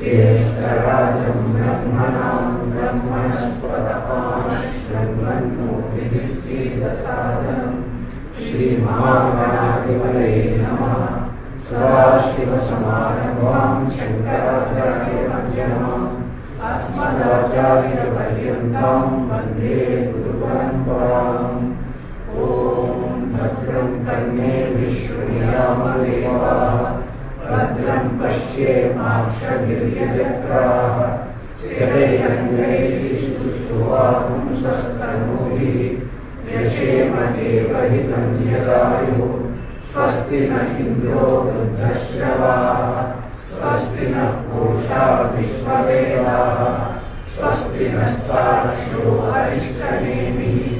ज्येष्ठराजम् ब्रह्मणाम् ब्रह्मणस्पदपाश्रह्मन्मोभिनिस्त्रीप्रसादम् श्रीमहागणाधिपतये नमः सदाशिवसमारम्भाम् शङ्कराचार्यमध्यमाम् अस्मदाचार्यपर्यन्ताम् वंदे गुरुपरम्पराम् भद्रं कर्णे विश्वयामदेवाः भद्रं पश्येमाक्षभिर्यजत्राः स्थिरैरङ्गैस्तुष्टुवापुंसस्तनूभिः यशेमदेवहितं यदायुः स्वस्ति न इन्द्रो वृद्धश्रवाः स्वस्ति नः पूषा विश्ववेदाः स्वस्ति नस्ताक्षो अरिष्टनेमिः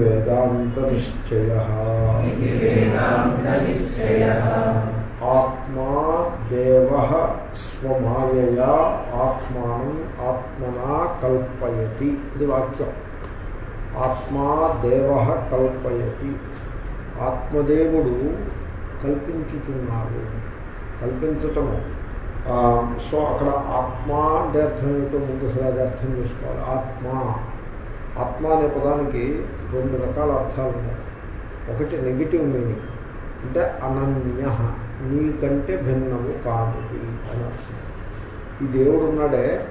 వేదాంతనిశ్చయ ఆత్మా దేవ స్వమాయయా ఆత్మానం ఆత్మనా కల్పయతి ఇది వాక్యం ఆత్మా దేవ కల్పయతి ఆత్మదేవుడు కల్పించుతున్నాడు కల్పించటము సో అక్కడ ఆత్మ అంటే అర్థం ఏమిటో ముందు అసలు అర్థం చేసుకోవాలి. ఆత్మ. ఆత్మ అనే పదానికి రెండు రకాల అర్థాలు ఉన్నాయి. ఒకటి నెగిటివ్ మీనింగ్ అంటే అనన్య నీకంటే భిన్నము కానిది అని అర్థం. ఈ దేవుడు ఉన్నాడే.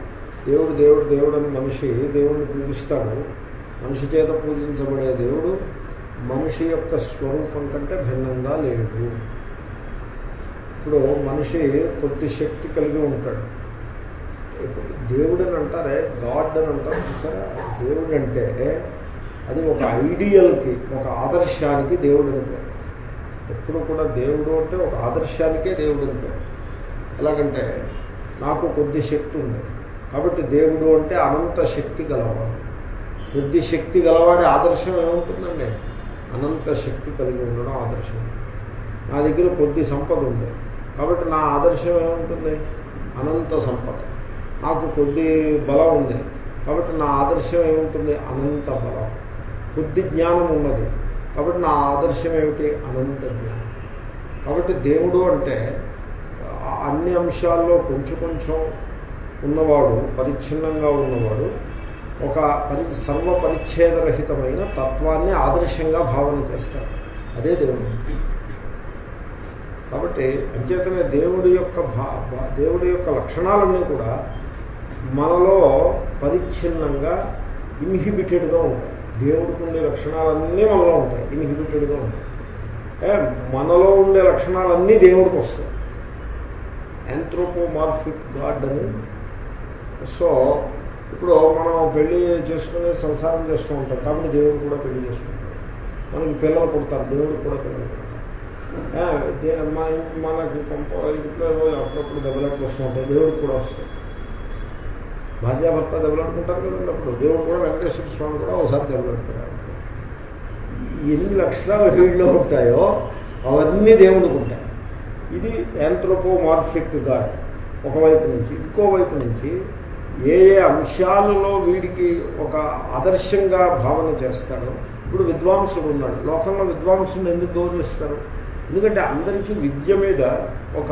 దేవుడు దేవుడు దేవుడు అని మనిషి దేవుడిని పూజిస్తాడు. మనిషి చేత పూజించబడే దేవుడు మనిషి యొక్క స్వరూపం కంటే భిన్నంగా లేడు. ఇప్పుడు మనిషి కొద్ది శక్తి కలిగి ఉంటాడు. ఇప్పుడు దేవుడు అని అంటారే గాడ్ అని అంటారు. సరే దేవుడు అంటే అది ఒక ఐడియల్కి ఒక ఆదర్శానికి దేవుడు అని ఎప్పుడు కూడా దేవుడు అంటే ఒక ఆదర్శానికే దేవుడు అని ఎలాగంటే నాకు కొద్ది శక్తి ఉంది. కాబట్టి దేవుడు అంటే అనంత శక్తి గలవాడు. కొద్ది శక్తి గలవాడి ఆదర్శం ఏముంటుందండి? అనంత శక్తి కలిగి ఉండడం ఆదర్శం. నా దగ్గర కొద్ది సంపద ఉంది. కాబట్టి నా ఆదర్శం ఏముంటుంది? అనంత సంపద. నాకు కొద్ది బలం ఉంది. కాబట్టి నా ఆదర్శం ఏముంటుంది? అనంత బలం. కొద్ది జ్ఞానం ఉన్నది. కాబట్టి నా ఆదర్శం ఏమిటి? అనంత జ్ఞానం. కాబట్టి దేవుడు అంటే అన్ని అంశాల్లో కొంచెం కొంచెం ఉన్నవాడు పరిచ్ఛిన్నంగా ఉన్నవాడు ఒక పరి సర్వ పరిచ్ఛేదరహితమైన తత్వాన్ని ఆదర్శంగా భావన చేస్తాడు. అదే దేవుడు. కాబట్టి అంచేతనే దేవుడి యొక్క దేవుడి యొక్క లక్షణాలన్నీ కూడా మనలో పరిచ్ఛిన్నంగా ఇన్హిబిటెడ్గా ఉంటాయి. దేవుడికి ఉండే లక్షణాలన్నీ మనలో ఉంటాయి. ఇన్హిబిటెడ్గా ఉంటాయి. మనలో ఉండే లక్షణాలన్నీ దేవుడికి వస్తాయి యాంథ్రోపోమార్ఫిక్ గాడ్ అని. సో ఇప్పుడు మనం పెళ్ళి చేసుకుని సంసారం చేస్తూ ఉంటాం. కాబట్టి దేవుడు కూడా పెళ్ళి చేసుకుంటాం మనకి పిల్లలు పుడతారు. దేవుడికి కూడా పిల్లలు మనకి పంప ఇంట్లో అప్పుడప్పుడు డెవలప్ వస్తూ ఉంటాయి దేవుడికి కూడా వస్తాయి భార్యాభర్త దెబ్బలాడుకుంటారు కదండి అప్పుడు. దేవుడు కూడా వెంకటేశ్వర స్వామి కూడా ఒకసారి దెబ్బలాడుతారు ఎన్ని లక్షణాలు వీడిలో ఉంటాయో అవన్నీ దేవుడికి ఉంటాయి. ఇది యాంథ్రోపోమార్ఫిక్ గాడ్ ఒకవైపు నుంచి ఇంకోవైపు నుంచి ఏ ఏ అంశాలలో వీడికి ఒక ఆదర్శంగా భావన చేస్తాడో. ఇప్పుడు విద్వాంసుడు ఉన్నాడు. లోకంలో విద్వాంసుని ఎందుకు గౌరవిస్తారు? ఎందుకంటే అందరికీ విద్య మీద ఒక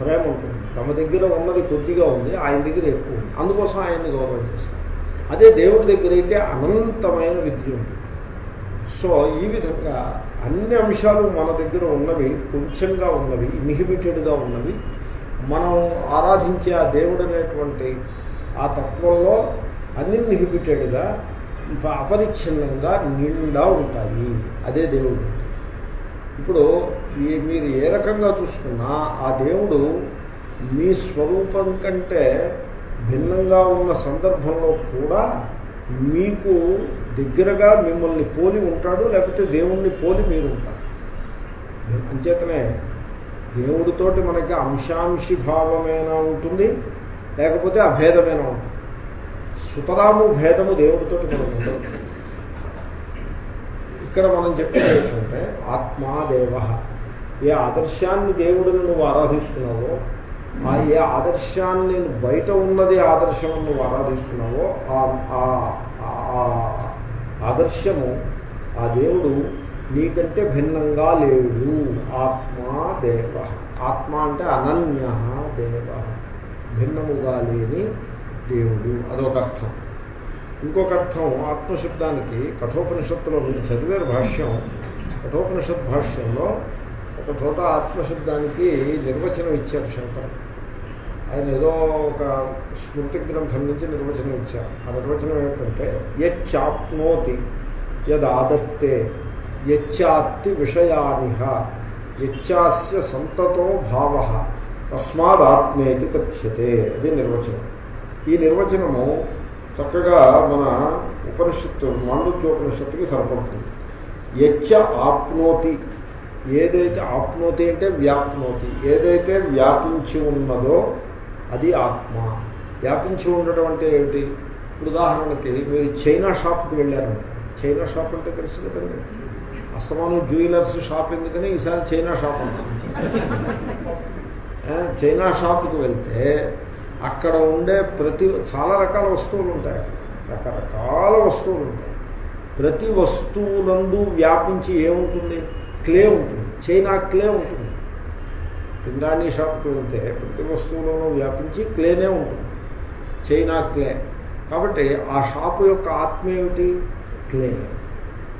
ప్రేమ ఉంటుంది. తమ దగ్గర ఉన్నది కొద్దిగా ఉంది ఆయన దగ్గర ఎక్కువ ఉంది. అందుకోసం ఆయన్ని గౌరవం చేస్తారు అదే దేవుడి దగ్గర అయితే అనంతమైన విద్య ఉంది సో ఈ విధంగా అన్ని అంశాలు మన దగ్గర ఉన్నవి కొంచెంగా ఉన్నవి ఇన్హిబిటెడ్గా ఉన్నవి మనం ఆరాధించే ఆ దేవుడు అనేటువంటి ఆ తత్వంలో అన్ని నిహిబిటెడ్గా అపరిచ్ఛిన్నంగా నిండా ఉంటాయి. అదే దేవుడు. ఇప్పుడు ఈ మీరు ఏ రకంగా చూసుకున్నా ఆ దేవుడు మీ స్వరూపం కంటే భిన్నంగా ఉన్న సందర్భంలో కూడా మీకు దగ్గరగా మిమ్మల్ని పోలి ఉంటాడు లేకపోతే దేవుణ్ణి పోలి మీరు ఉంటారు. అంచేతనే దేవుడితోటి మనకి అంశాంశి భావమైనా ఉంటుంది లేకపోతే అభేదమైనా ఉంటుంది. సుతరాము భేదము దేవుడితోటి మనకు ఉండదు. ఇక్కడ మనం చెప్పేది ఏంటంటే ఆత్మాదేవ. ఏ ఆదర్శాన్ని దేవుడిని నువ్వు ఆరాధిస్తున్నావో ఆ ఏ ఆదర్శాన్ని బయట ఉన్నది ఆదర్శం నువ్వు ఆరాధిస్తున్నావో ఆ- ఆ- ఆ ఆదర్శము ఆ దేవుడు నీకంటే భిన్నంగా లేడు. ఆత్మా దేవ ఆత్మ అంటే అనన్య దేవ. భిన్నముగా లేని దేవుడు. అదొక అర్థం ఇంకొక అర్థం ఆత్మశబ్దానికి కఠోపనిషత్తులో మీరు చదివే భాష్యం కఠోపనిషత్ భాష్యంలో ఒక చోట ఆత్మశబ్దానికి నిర్వచనం ఇచ్చారు శంకరం. ఆయన ఏదో ఒక స్మృతి గ్రంథం నుంచి నిర్వచనం ఇచ్చారు. ఆ నిర్వచనం ఏమిటంటే యచ్చాప్నోతి యదాదత్తే యచ్చాత్తి విషయానిహ యచ్చాస్య సంతతో భావ తస్మాదాత్మేతి కథ్యతే అది నిర్వచనం. ఈ నిర్వచనము చక్కగా మన ఉపనిషత్తు మాండుక్యోపనిషత్తుకి సరిపడుతుంది. యచ్చ ఆప్నోతి. ఏదైతే ఆప్నోతి అంటే వ్యాప్నోతి ఏదైతే వ్యాపించి ఉన్నదో అది ఆత్మ. వ్యాపించి ఉండటం అంటే ఏమిటి? ఇప్పుడు ఉదాహరణకి మీరు చైనా షాప్కి వెళ్ళారు. చైనా షాప్ అంటే తెలుసు కదండి. అస్తమానం జ్యువెలర్స్ షాప్ ఎందుకని? ఈసారి చైనా షాప్ అంటాం చైనా షాప్కి వెళ్తే అక్కడ ఉండే ప్రతి చాలా రకాల వస్తువులు ఉంటాయి. రకరకాల వస్తువులు ఉంటాయి. ప్రతి వస్తువునందు వ్యాపించి ఏముంటుంది? క్లే ఉంటుంది. చైనా క్లే ఉంటుంది. పింగాణి షాప్కి వెళ్తే ప్రతి వస్తువులోనూ వ్యాపించి క్లేనే ఉంటుంది. China clay. కాబట్టి ఆ షాపు యొక్క ఆత్మ ఏమిటి? క్లే.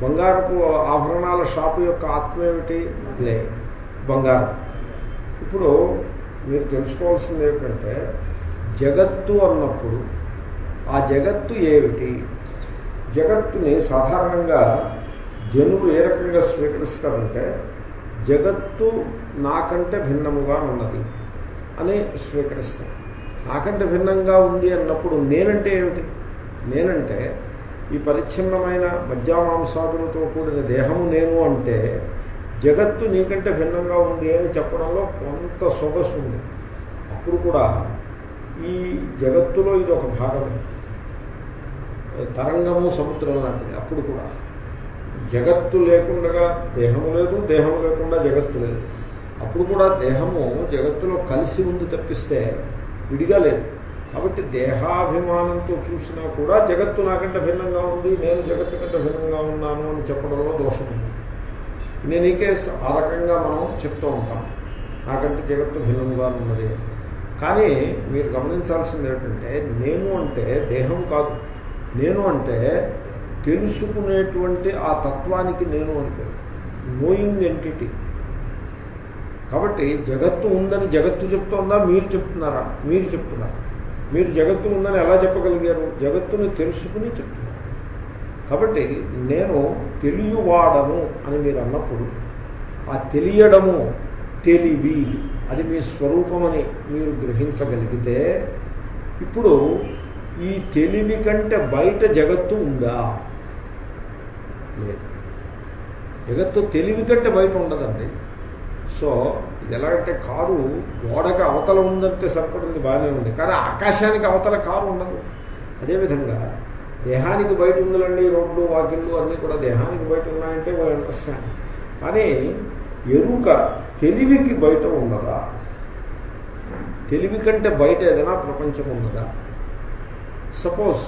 బంగారపు ఆభరణాల షాపు యొక్క ఆత్మ ఏమిటి? క్లే. బంగారం. ఇప్పుడు మీరు తెలుసుకోవాల్సింది ఏమిటంటే జగత్తు అన్నప్పుడు ఆ జగత్తు ఏమిటి? జగత్తుని సాధారణంగా జనులు ఏ రకంగా స్వీకరిస్తారంటే జగత్తు నాకంటే భిన్నముగా ఉన్నది అని స్వీకరిస్తారు. నాకంటే భిన్నంగా ఉంది అన్నప్పుడు నేనంటే ఏమిటి? నేనంటే ఈ పరిచ్ఛిన్నమైన మధ్యామాంసాదులతో కూడిన దేహము నేను అంటే జగత్తు నీకంటే భిన్నంగా ఉంది అని చెప్పడంలో కొంత సొగసు ఉంది అప్పుడు కూడా ఈ జగత్తులో ఇది ఒక భాగమే తరంగము సముద్రం లాంటిది. అప్పుడు కూడా జగత్తు లేకుండా దేహము లేదు దేహము లేకుండా జగత్తు లేదు. అప్పుడు కూడా దేహము జగత్తులో కలిసి ఉంది తప్పిస్తే విడిగా లేదు. కాబట్టి దేహాభిమానంతో చూసినా కూడా జగత్తు నాకంటే భిన్నంగా ఉంది నేను జగత్తు కంటే భిన్నంగా ఉన్నాను అని చెప్పడంలో దోషం ఉంది. నేను ఈ కేసు ఆ రకంగా మనం చెప్తూ ఉంటాం. నాకంటే జగత్తు భిన్నంగా ఉన్నది. కానీ మీరు గమనించాల్సింది ఏంటంటే నేను అంటే దేహం కాదు. నేను అంటే తెలుసుకునేటువంటి ఆ తత్వానికి నేను అంటే నోయింగ్ ఎంటిటీ కాబట్టి జగత్తు ఉందని జగత్తు చెప్తోందా? మీరు చెప్తున్నారా? మీరు చెప్తున్నారా. మీరు జగత్తు ఉందని ఎలా చెప్పగలిగారు? జగత్తుని తెలుసుకుని చెప్తున్నారు. కాబట్టి నేను తెలియవాడను అని మీరు అన్నప్పుడు ఆ తెలియడము తెలివి అది మీ స్వరూపమని మీరు గ్రహించగలిగితే ఇప్పుడు ఈ తెలివి కంటే బయట జగత్తు ఉందా? లేదు. జగత్తు తెలివి కంటే బయట ఉండదండి. సో ఇది ఎలాగంటే కారు గోడకి అవతల ఉందంటే సరిపడింది బాగానే ఉంది. కానీ ఆకాశానికి అవతల కారు ఉండదు. అదేవిధంగా దేహానికి బయట ఉందండి రోడ్లు వాకిళ్ళు అన్నీ కూడా దేహానికి బయట ఉన్నాయంటే వాళ్ళు అండర్స్టాండ్ కానీ ఎరుక తెలివికి బయట ఉన్నదా తెలివి కంటే బయట ఏదైనా ప్రపంచం ఉన్నదా? సపోజ్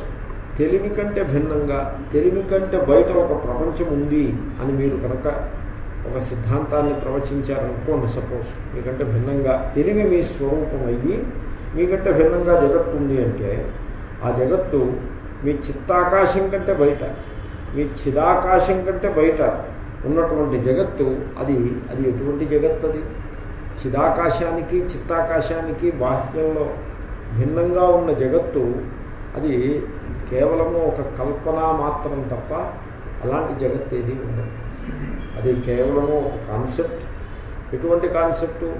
తెలివి కంటే భిన్నంగా తెలివి కంటే బయట ఒక ప్రపంచం ఉంది అని మీరు కనుక ఒక సిద్ధాంతాన్ని ప్రవచించారనుకోండి సపోజ్ మీకంటే భిన్నంగా తెలివి మీ స్వరూపం అయ్యి మీకంటే భిన్నంగా జగత్తు ఉంది అంటే ఆ జగత్తు మీ చిత్తాకాశం కంటే బయట మీ చిదాకాశం కంటే బయట ఉన్నటువంటి జగత్తు అది అది ఎటువంటి జగత్తు అది? చిదాకాశానికి చిత్తాకాశానికి బాహ్యంలో భిన్నంగా ఉన్న జగత్తు అది కేవలము ఒక కల్పన మాత్రం తప్ప అలాంటి జగత్తు ఏది ఉండదు. అది కేవలము ఒక కాన్సెప్ట్. ఎటువంటి concept?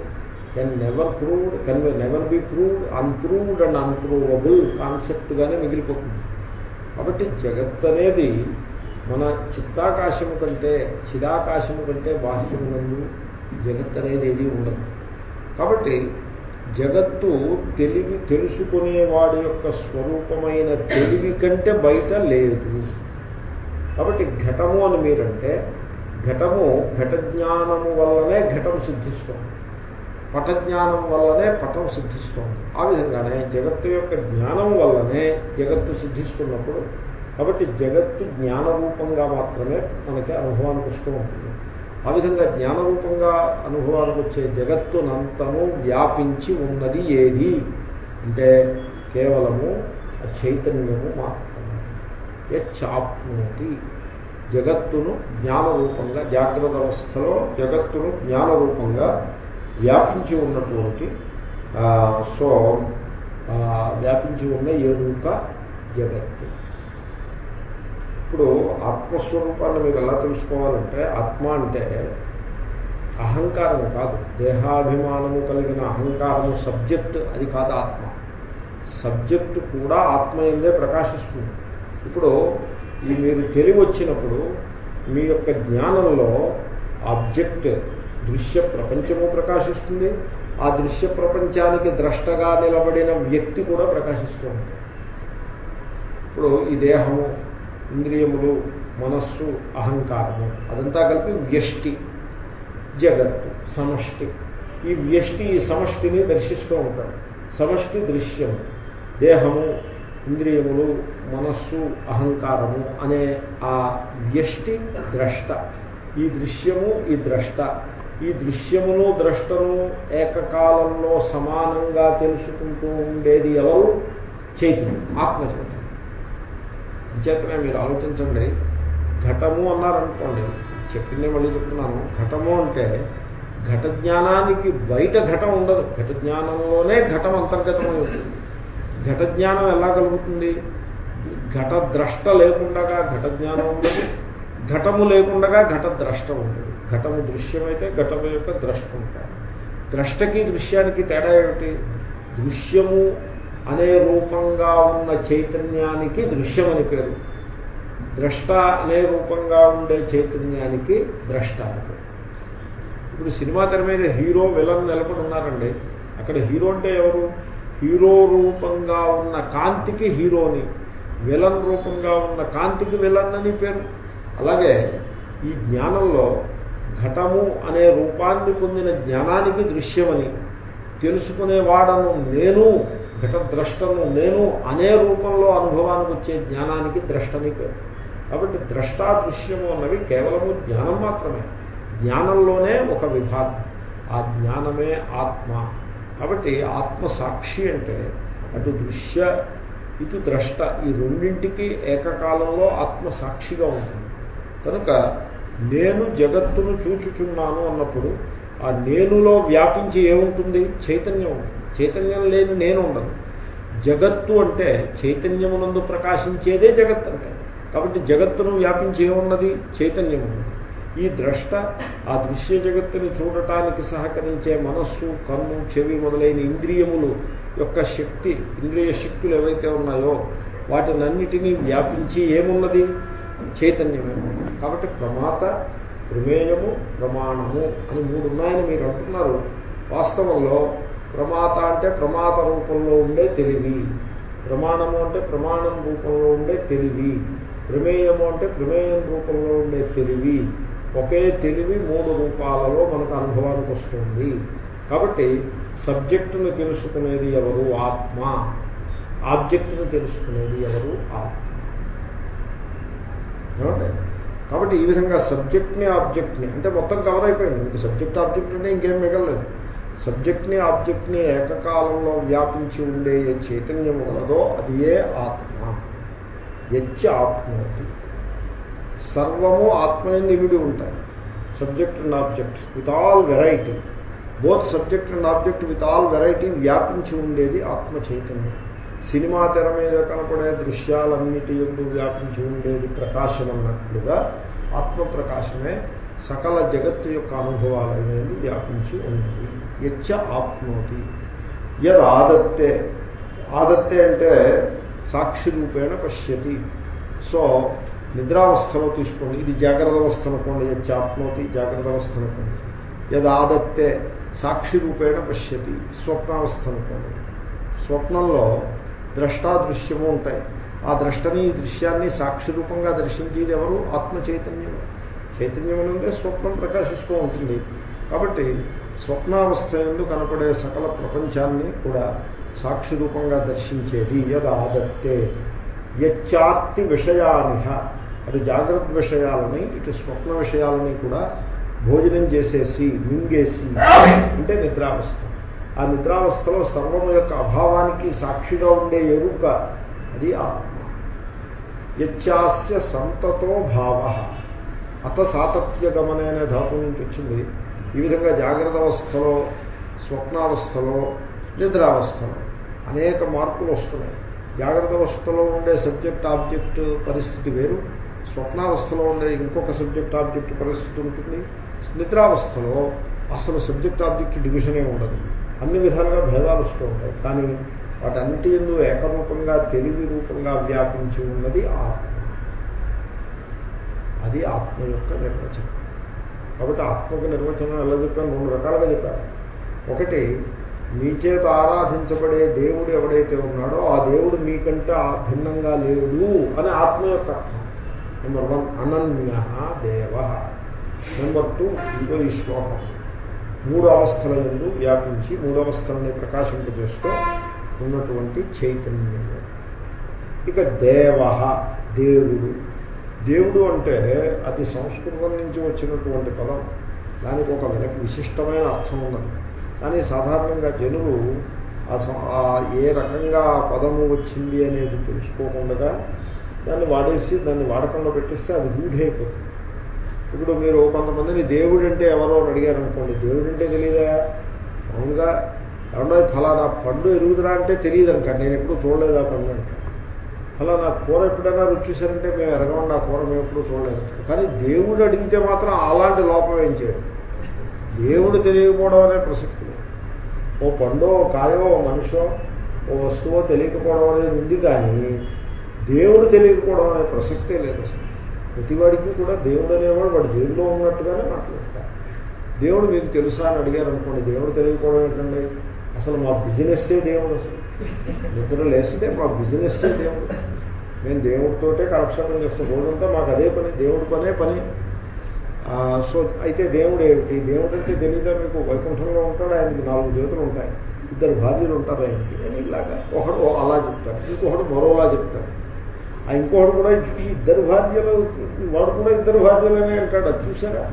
Can never proved can never be proved unproved and unprovable కాన్సెప్ట్గానే మిగిలిపోతుంది. కాబట్టి జగత్ అనేది మన చిత్తాకాశము కంటే చిరాకాశము కంటే బాహ్యమునందు జగత్ అనేది ఏది ఉండదు. కాబట్టి జగత్తు తెలివి తెలుసుకునేవాడి యొక్క స్వరూపమైన తెలివి కంటే బయట లేదు. కాబట్టి ఘటము అని మీరంటే ఘటము ఘట జ్ఞానము వల్లనే ఘటం సిద్ధిస్తుంది. పటజ్ఞానం వల్లనే పటం సిద్ధిస్తుంది. ఆ విధంగానే జగత్తు యొక్క జ్ఞానం వల్లనే జగత్తు సిద్ధిస్తున్నప్పుడు కాబట్టి జగత్తు జ్ఞానరూపంగా మాత్రమే మనకి అనుభవానికి వస్తూ ఉంటుంది. ఆ విధంగా జ్ఞానరూపంగా అనుభవానికి వచ్చే జగత్తునంతము వ్యాపించి ఉన్నది ఏది? అంటే కేవలము చైతన్యము మాత్రమే. చాప్నోతి జగత్తును జ్ఞానరూపంగా జాగ్రత్త అవస్థలో జగత్తును జ్ఞానరూపంగా వ్యాపించి ఉన్నటువంటి సో వ్యాపించి ఉన్న ఏనుక జగత్తు. ఇప్పుడు ఆత్మస్వరూపాన్ని మీకు ఎలా తెలుసుకోవాలంటే ఆత్మ అంటే అహంకారం కాదు దేహాభిమానము కలిగిన అహంకారము సబ్జెక్ట్ అది కాదు ఆత్మ. సబ్జెక్ట్ కూడా ఆత్మ ఎందే ప్రకాశిస్తుంది. ఇప్పుడు ఈ మీరు తెలివి వచ్చినప్పుడు మీ యొక్క జ్ఞానంలో ఆబ్జెక్ట్ దృశ్య ప్రపంచము ప్రకాశిస్తుంది. ఆ దృశ్య ప్రపంచానికి ద్రష్టగా నిలబడిన వ్యక్తి కూడా ప్రకాశిస్తుంది ఇప్పుడు ఈ దేహము ఇంద్రియములు మనస్సు అహంకారము అదంతా కలిపి వ్యష్టి జగత్తు సమష్టి. ఈ వ్యష్టి ఈ సమష్టిని దర్శిస్తూ ఉంటాడు సమష్టి దృశ్యము. దేహము ఇంద్రియములు మనస్సు అహంకారము అనే ఆ వ్యష్టి ద్రష్ట. ఈ దృశ్యము ఈ ద్రష్ట. ఈ దృశ్యమును ద్రష్టను ఏకకాలంలో సమానంగా తెలుసుకుంటూ ఉండేది ఎవరు? చైతన్యం ఆత్మచైతన్యం చేతనే మీరు ఆలోచించండి. ఘటము అన్నారనుకోండి చెప్పిందే మళ్ళీ చెప్తున్నాను. ఘటము అంటే ఘట జ్ఞానానికి బయట ఘటం ఉండదు. ఘట జ్ఞానంలోనే ఘటం అంతర్గతమై ఉంటుంది ఘట జ్ఞానం ఎలా కలుగుతుంది? ఘట ద్రష్ట లేకుండా ఘట జ్ఞానం ఉండదు. ఘటము లేకుండా ఘట ద్రష్ట ఉండదు. ఘటము దృశ్యమైతే ఘటము యొక్క ద్రష్ట ఉంటారు. ద్రష్టకి దృశ్యానికి తేడా ఏమిటి? దృశ్యము అనే రూపంగా ఉన్న చైతన్యానికి దృశ్యమని పేరు. ద్రష్ట అనే రూపంగా ఉండే చైతన్యానికి ద్రష్ట ఇప్పుడు సినిమా తెర మీద హీరో విలన్ నిలబడి ఉన్నారండి. అక్కడ హీరో అంటే ఎవరు? హీరో రూపంగా ఉన్న కాంతికి హీరోని విలన్ రూపంగా ఉన్న కాంతికి విలన్ అని పేరు. అలాగే ఈ జ్ఞానంలో ఘటము అనే రూపాన్ని పొందిన జ్ఞానానికి దృశ్యమని తెలుసుకునేవాడను నేను ఘటద్రష్టను నేను అనే రూపంలో అనుభవానికి వచ్చే జ్ఞానానికి ద్రష్టని పేరు. కాబట్టి ద్రష్టా దృశ్యము అన్నవి కేవలము జ్ఞానం మాత్రమే. జ్ఞానంలోనే ఒక విభాగం. ఆ జ్ఞానమే ఆత్మ. కాబట్టి ఆత్మ సాక్షి అంటే అటు దృశ్య ఇటు ద్రష్ట. ఈ రెండింటికి ఏకకాలంలో ఆత్మ సాక్షిగా ఉంటుంది. కనుక నేను జగత్తును చూచుచున్నాను అన్నప్పుడు ఆ నేనులో వ్యాపించి ఏముంటుంది? చైతన్యం ఉంటుంది. చైతన్యం లేని నేను ఉండదు జగత్తు అంటే చైతన్యమునందు ప్రకాశించేదే జగత్ అంటే. కాబట్టి జగత్తును వ్యాపించి ఏమున్నది? చైతన్యం ఉన్నది ఈ ద్రష్ట ఆ దృశ్య జగత్తుని చూడటానికి సహకరించే మనస్సు కన్ను చెవి మొదలైన ఇంద్రియములు యొక్క శక్తి ఇంద్రియ శక్తులు ఏవైతే ఉన్నాయో వాటినన్నిటినీ వ్యాపించి ఏమున్నది? చైతన్యమే. కాబట్టి ప్రమాత ప్రమేయము ప్రమాణము అని మూడు ఉన్నాయని మీరు అంటున్నారు. వాస్తవంలో ప్రమాత అంటే ప్రమాత రూపంలో ఉండే తెలివి. ప్రమాణము అంటే ప్రమాణం రూపంలో ఉండే తెలివి. ప్రమేయము అంటే ప్రమేయం రూపంలో ఉండే తెలివి. ఒకే తెలివి మూడు రూపాలలో మనకు అనుభవానికి వస్తుంది. కాబట్టి సబ్జెక్టును తెలుసుకునేది ఎవరు? ఆత్మ. ఆబ్జెక్టును తెలుసుకునేది ఎవరు? ఆత్మ. ఏమంటే? కాబట్టి ఈ విధంగా సబ్జెక్ట్ని ఆబ్జెక్ట్ని అంటే మొత్తం కవర్ అయిపోయింది. మీకు సబ్జెక్ట్ ఆబ్జెక్ట్ అంటే ఇంకేం మిగలలేదు. సబ్జెక్ట్ని ఆబ్జెక్ట్ని ఏకకాలంలో వ్యాపించి ఉండే ఏ చైతన్యం ఉన్నదో అది ఏ ఆత్మ. యచ్చ ఆత్మోతి సర్వము ఆత్మ నిమిడి ఉంటాయి. Subject and object with all variety. Both subject and object with all variety వ్యాపించి ఉండేది ఆత్మ చైతన్యం. సినిమా తెర మీద కనపడే దృశ్యాలన్నిటి ఎందు వ్యాపించి ఉండేది ప్రకాశం అన్నట్లుగా ఆత్మ ప్రకాశమే సకల జగత్తు యొక్క అనుభవాలనేది వ్యాపించి ఉన్నది యచ్చ ఆప్నోతి. యద్ ఆదత్తే ఆదత్తే అంటే సాక్షి రూపేణ పశ్యతి. సో నిద్రావస్థలో తీసుకోండి. ఇది జాగ్రత్త అవస్థ అనుకోండి యచ్చాప్నోతి జాగ్రత్త అవస్థ అనుకోండి. యద్ ఆదత్తే సాక్షి రూపేణ పశ్యతి స్వప్నావస్థ అనుకోండి. స్వప్నంలో ద్రష్టాదృశ్యము ఉంటాయి. ఆ ద్రష్టని దృశ్యాన్ని సాక్షి రూపంగా దర్శించేది ఎవరు? ఆత్మ చైతన్యం చైతన్యం ఉంటే స్వప్నం ప్రకాశిస్తూ ఉంటుంది. కాబట్టి స్వప్నావస్థ ఎందు కనపడే సకల ప్రపంచాన్ని కూడా సాక్షి రూపంగా దర్శించేది యదాదత్తే. యచ్చాత్తి విషయానిహ. అటు జాగ్రత్త విషయాలని ఇటు స్వప్న విషయాలని కూడా భోజనం చేసేసి మింగేసి అంటే నిద్రావస్థ. ఆ నిద్రావస్థలో సర్వము యొక్క అభావానికి సాక్షిగా ఉండే ఎరుక అది ఆత్మ. యచ్చాస్య సంతతో భావ. అత సాతత్యగమనే అనే ధాతు నుంచి వచ్చింది. ఈ విధంగా జాగ్రత్త అవస్థలో స్వప్నావస్థలో నిద్రావస్థలో అనేక మార్పులు వస్తున్నాయి. జాగ్రత్త అవస్థలో ఉండే సబ్జెక్ట్ ఆబ్జెక్ట్ పరిస్థితి వేరు. స్వప్నావస్థలో ఉండే ఇంకొక సబ్జెక్ట్ ఆబ్జెక్ట్ పరిస్థితి ఉంటుంది. నిద్రావస్థలో అసలు సబ్జెక్ట్ ఆబ్జెక్ట్ డివిజనే ఉండదు. అన్ని విధాలుగా భేదాలు వస్తూ ఉంటాయి. కానీ వాటన్నిటి ఎందు ఏకరూపంగా తెలివి రూపంగా వ్యాపించి ఉన్నది ఆత్మ. అది ఆత్మ యొక్క నిర్వచనం. కాబట్టి ఆత్మకు నిర్వచనం ఎలా చెప్పాను? రెండు రకాలుగా చెప్పారు ఒకటి మీ చేత ఆరాధించబడే దేవుడు ఎవడైతే ఉన్నాడో ఆ దేవుడు మీకంటే భిన్నంగా లేడు అని ఆత్మ యొక్క అర్థం. నెంబర్ వన్ అనన్య దేవ. నెంబర్ టూ ఇంకో ఈ శ్లోకం. మూడు అవస్థల ఎందు వ్యాపించి మూడవస్థలని ప్రకాశింపజేస్తూ ఉన్నటువంటి చైతన్యము. ఇక దేవ దేవుడు. దేవుడు అంటే అది సంస్కృతం నుంచి వచ్చినటువంటి పదం దానికి ఒక వెనక విశిష్టమైన అర్థం ఉన్నది. కానీ సాధారణంగా జనులు ఆ ఏ రకంగా ఆ పదము వచ్చింది అనేది తెలుసుకోకుండా దాన్ని వాడేసి దాన్ని వాడకంలో పెట్టిస్తే అది రూఢైపోతుంది. ఇప్పుడు మీరు కొంతమందిని దేవుడు అంటే ఎవరో అడిగారనుకోండి అడిగారు అనుకోండి దేవుడు అంటే తెలియదా మామూలుగా ఎవరో ఫలానా పండు ఎరుగుదరా అంటే తెలియదు అనుకోండి నేను ఎప్పుడు చూడలేదు ఆ పండు అంటే అలా నా కూర ఎప్పుడైనా రుచిసారంటే మేము ఎరగమండి ఆ కూర మేము ఎప్పుడు చూడలేదు. కానీ దేవుడు అడిగితే మాత్రం అలాంటి లోపం ఏం చేయడు. దేవుడు తెలియకపోవడం అనే ప్రసక్తి లేదు. ఓ పండో ఓ కాయో ఓ మనిషో ఓ వస్తువో తెలియకపోవడం అనేది ఉంది కానీ దేవుడు తెలియకపోవడం అనే ప్రసక్తే లేదు అసలు. ప్రతివాడికి కూడా దేవుడు అనేవాడు వాడు దేవుడిలో ఉన్నట్టుగానే మాట్లాడతారు దేవుడు మీకు తెలుసా అని అడిగారు అనుకోండి దేవుడు తెలియకపోవడం ఏంటండి? అసలు మా బిజినెస్సే దేవుడు అసలు. నిద్ర లేస్తే మా బిజినెస్సే దేవుడు. మేము దేవుడితోటే కాలక్షేపం చేస్తాం రోజంతా మాకు అదే పని దేవుడి పనే పని. సో అయితే దేవుడు ఏమిటి? దేవుడు అంటే తెలియదా మీకు? వైకుంఠంలో ఉంటాడు ఆయనకి నాలుగు చేతులు ఉంటాయి. ఇద్దరు భార్యలు ఉంటారు ఆయనకి. అని ఇలాగా ఒకడు అలా చెప్తాడు ఇంకొకడు మరోలా చెప్తాడు. ఆ ఇంకొకడు కూడా ఈ ఇద్దరు భార్యలు వాడు కూడా ఇద్దరు భార్యలనే అంటాడు. అది చూసారా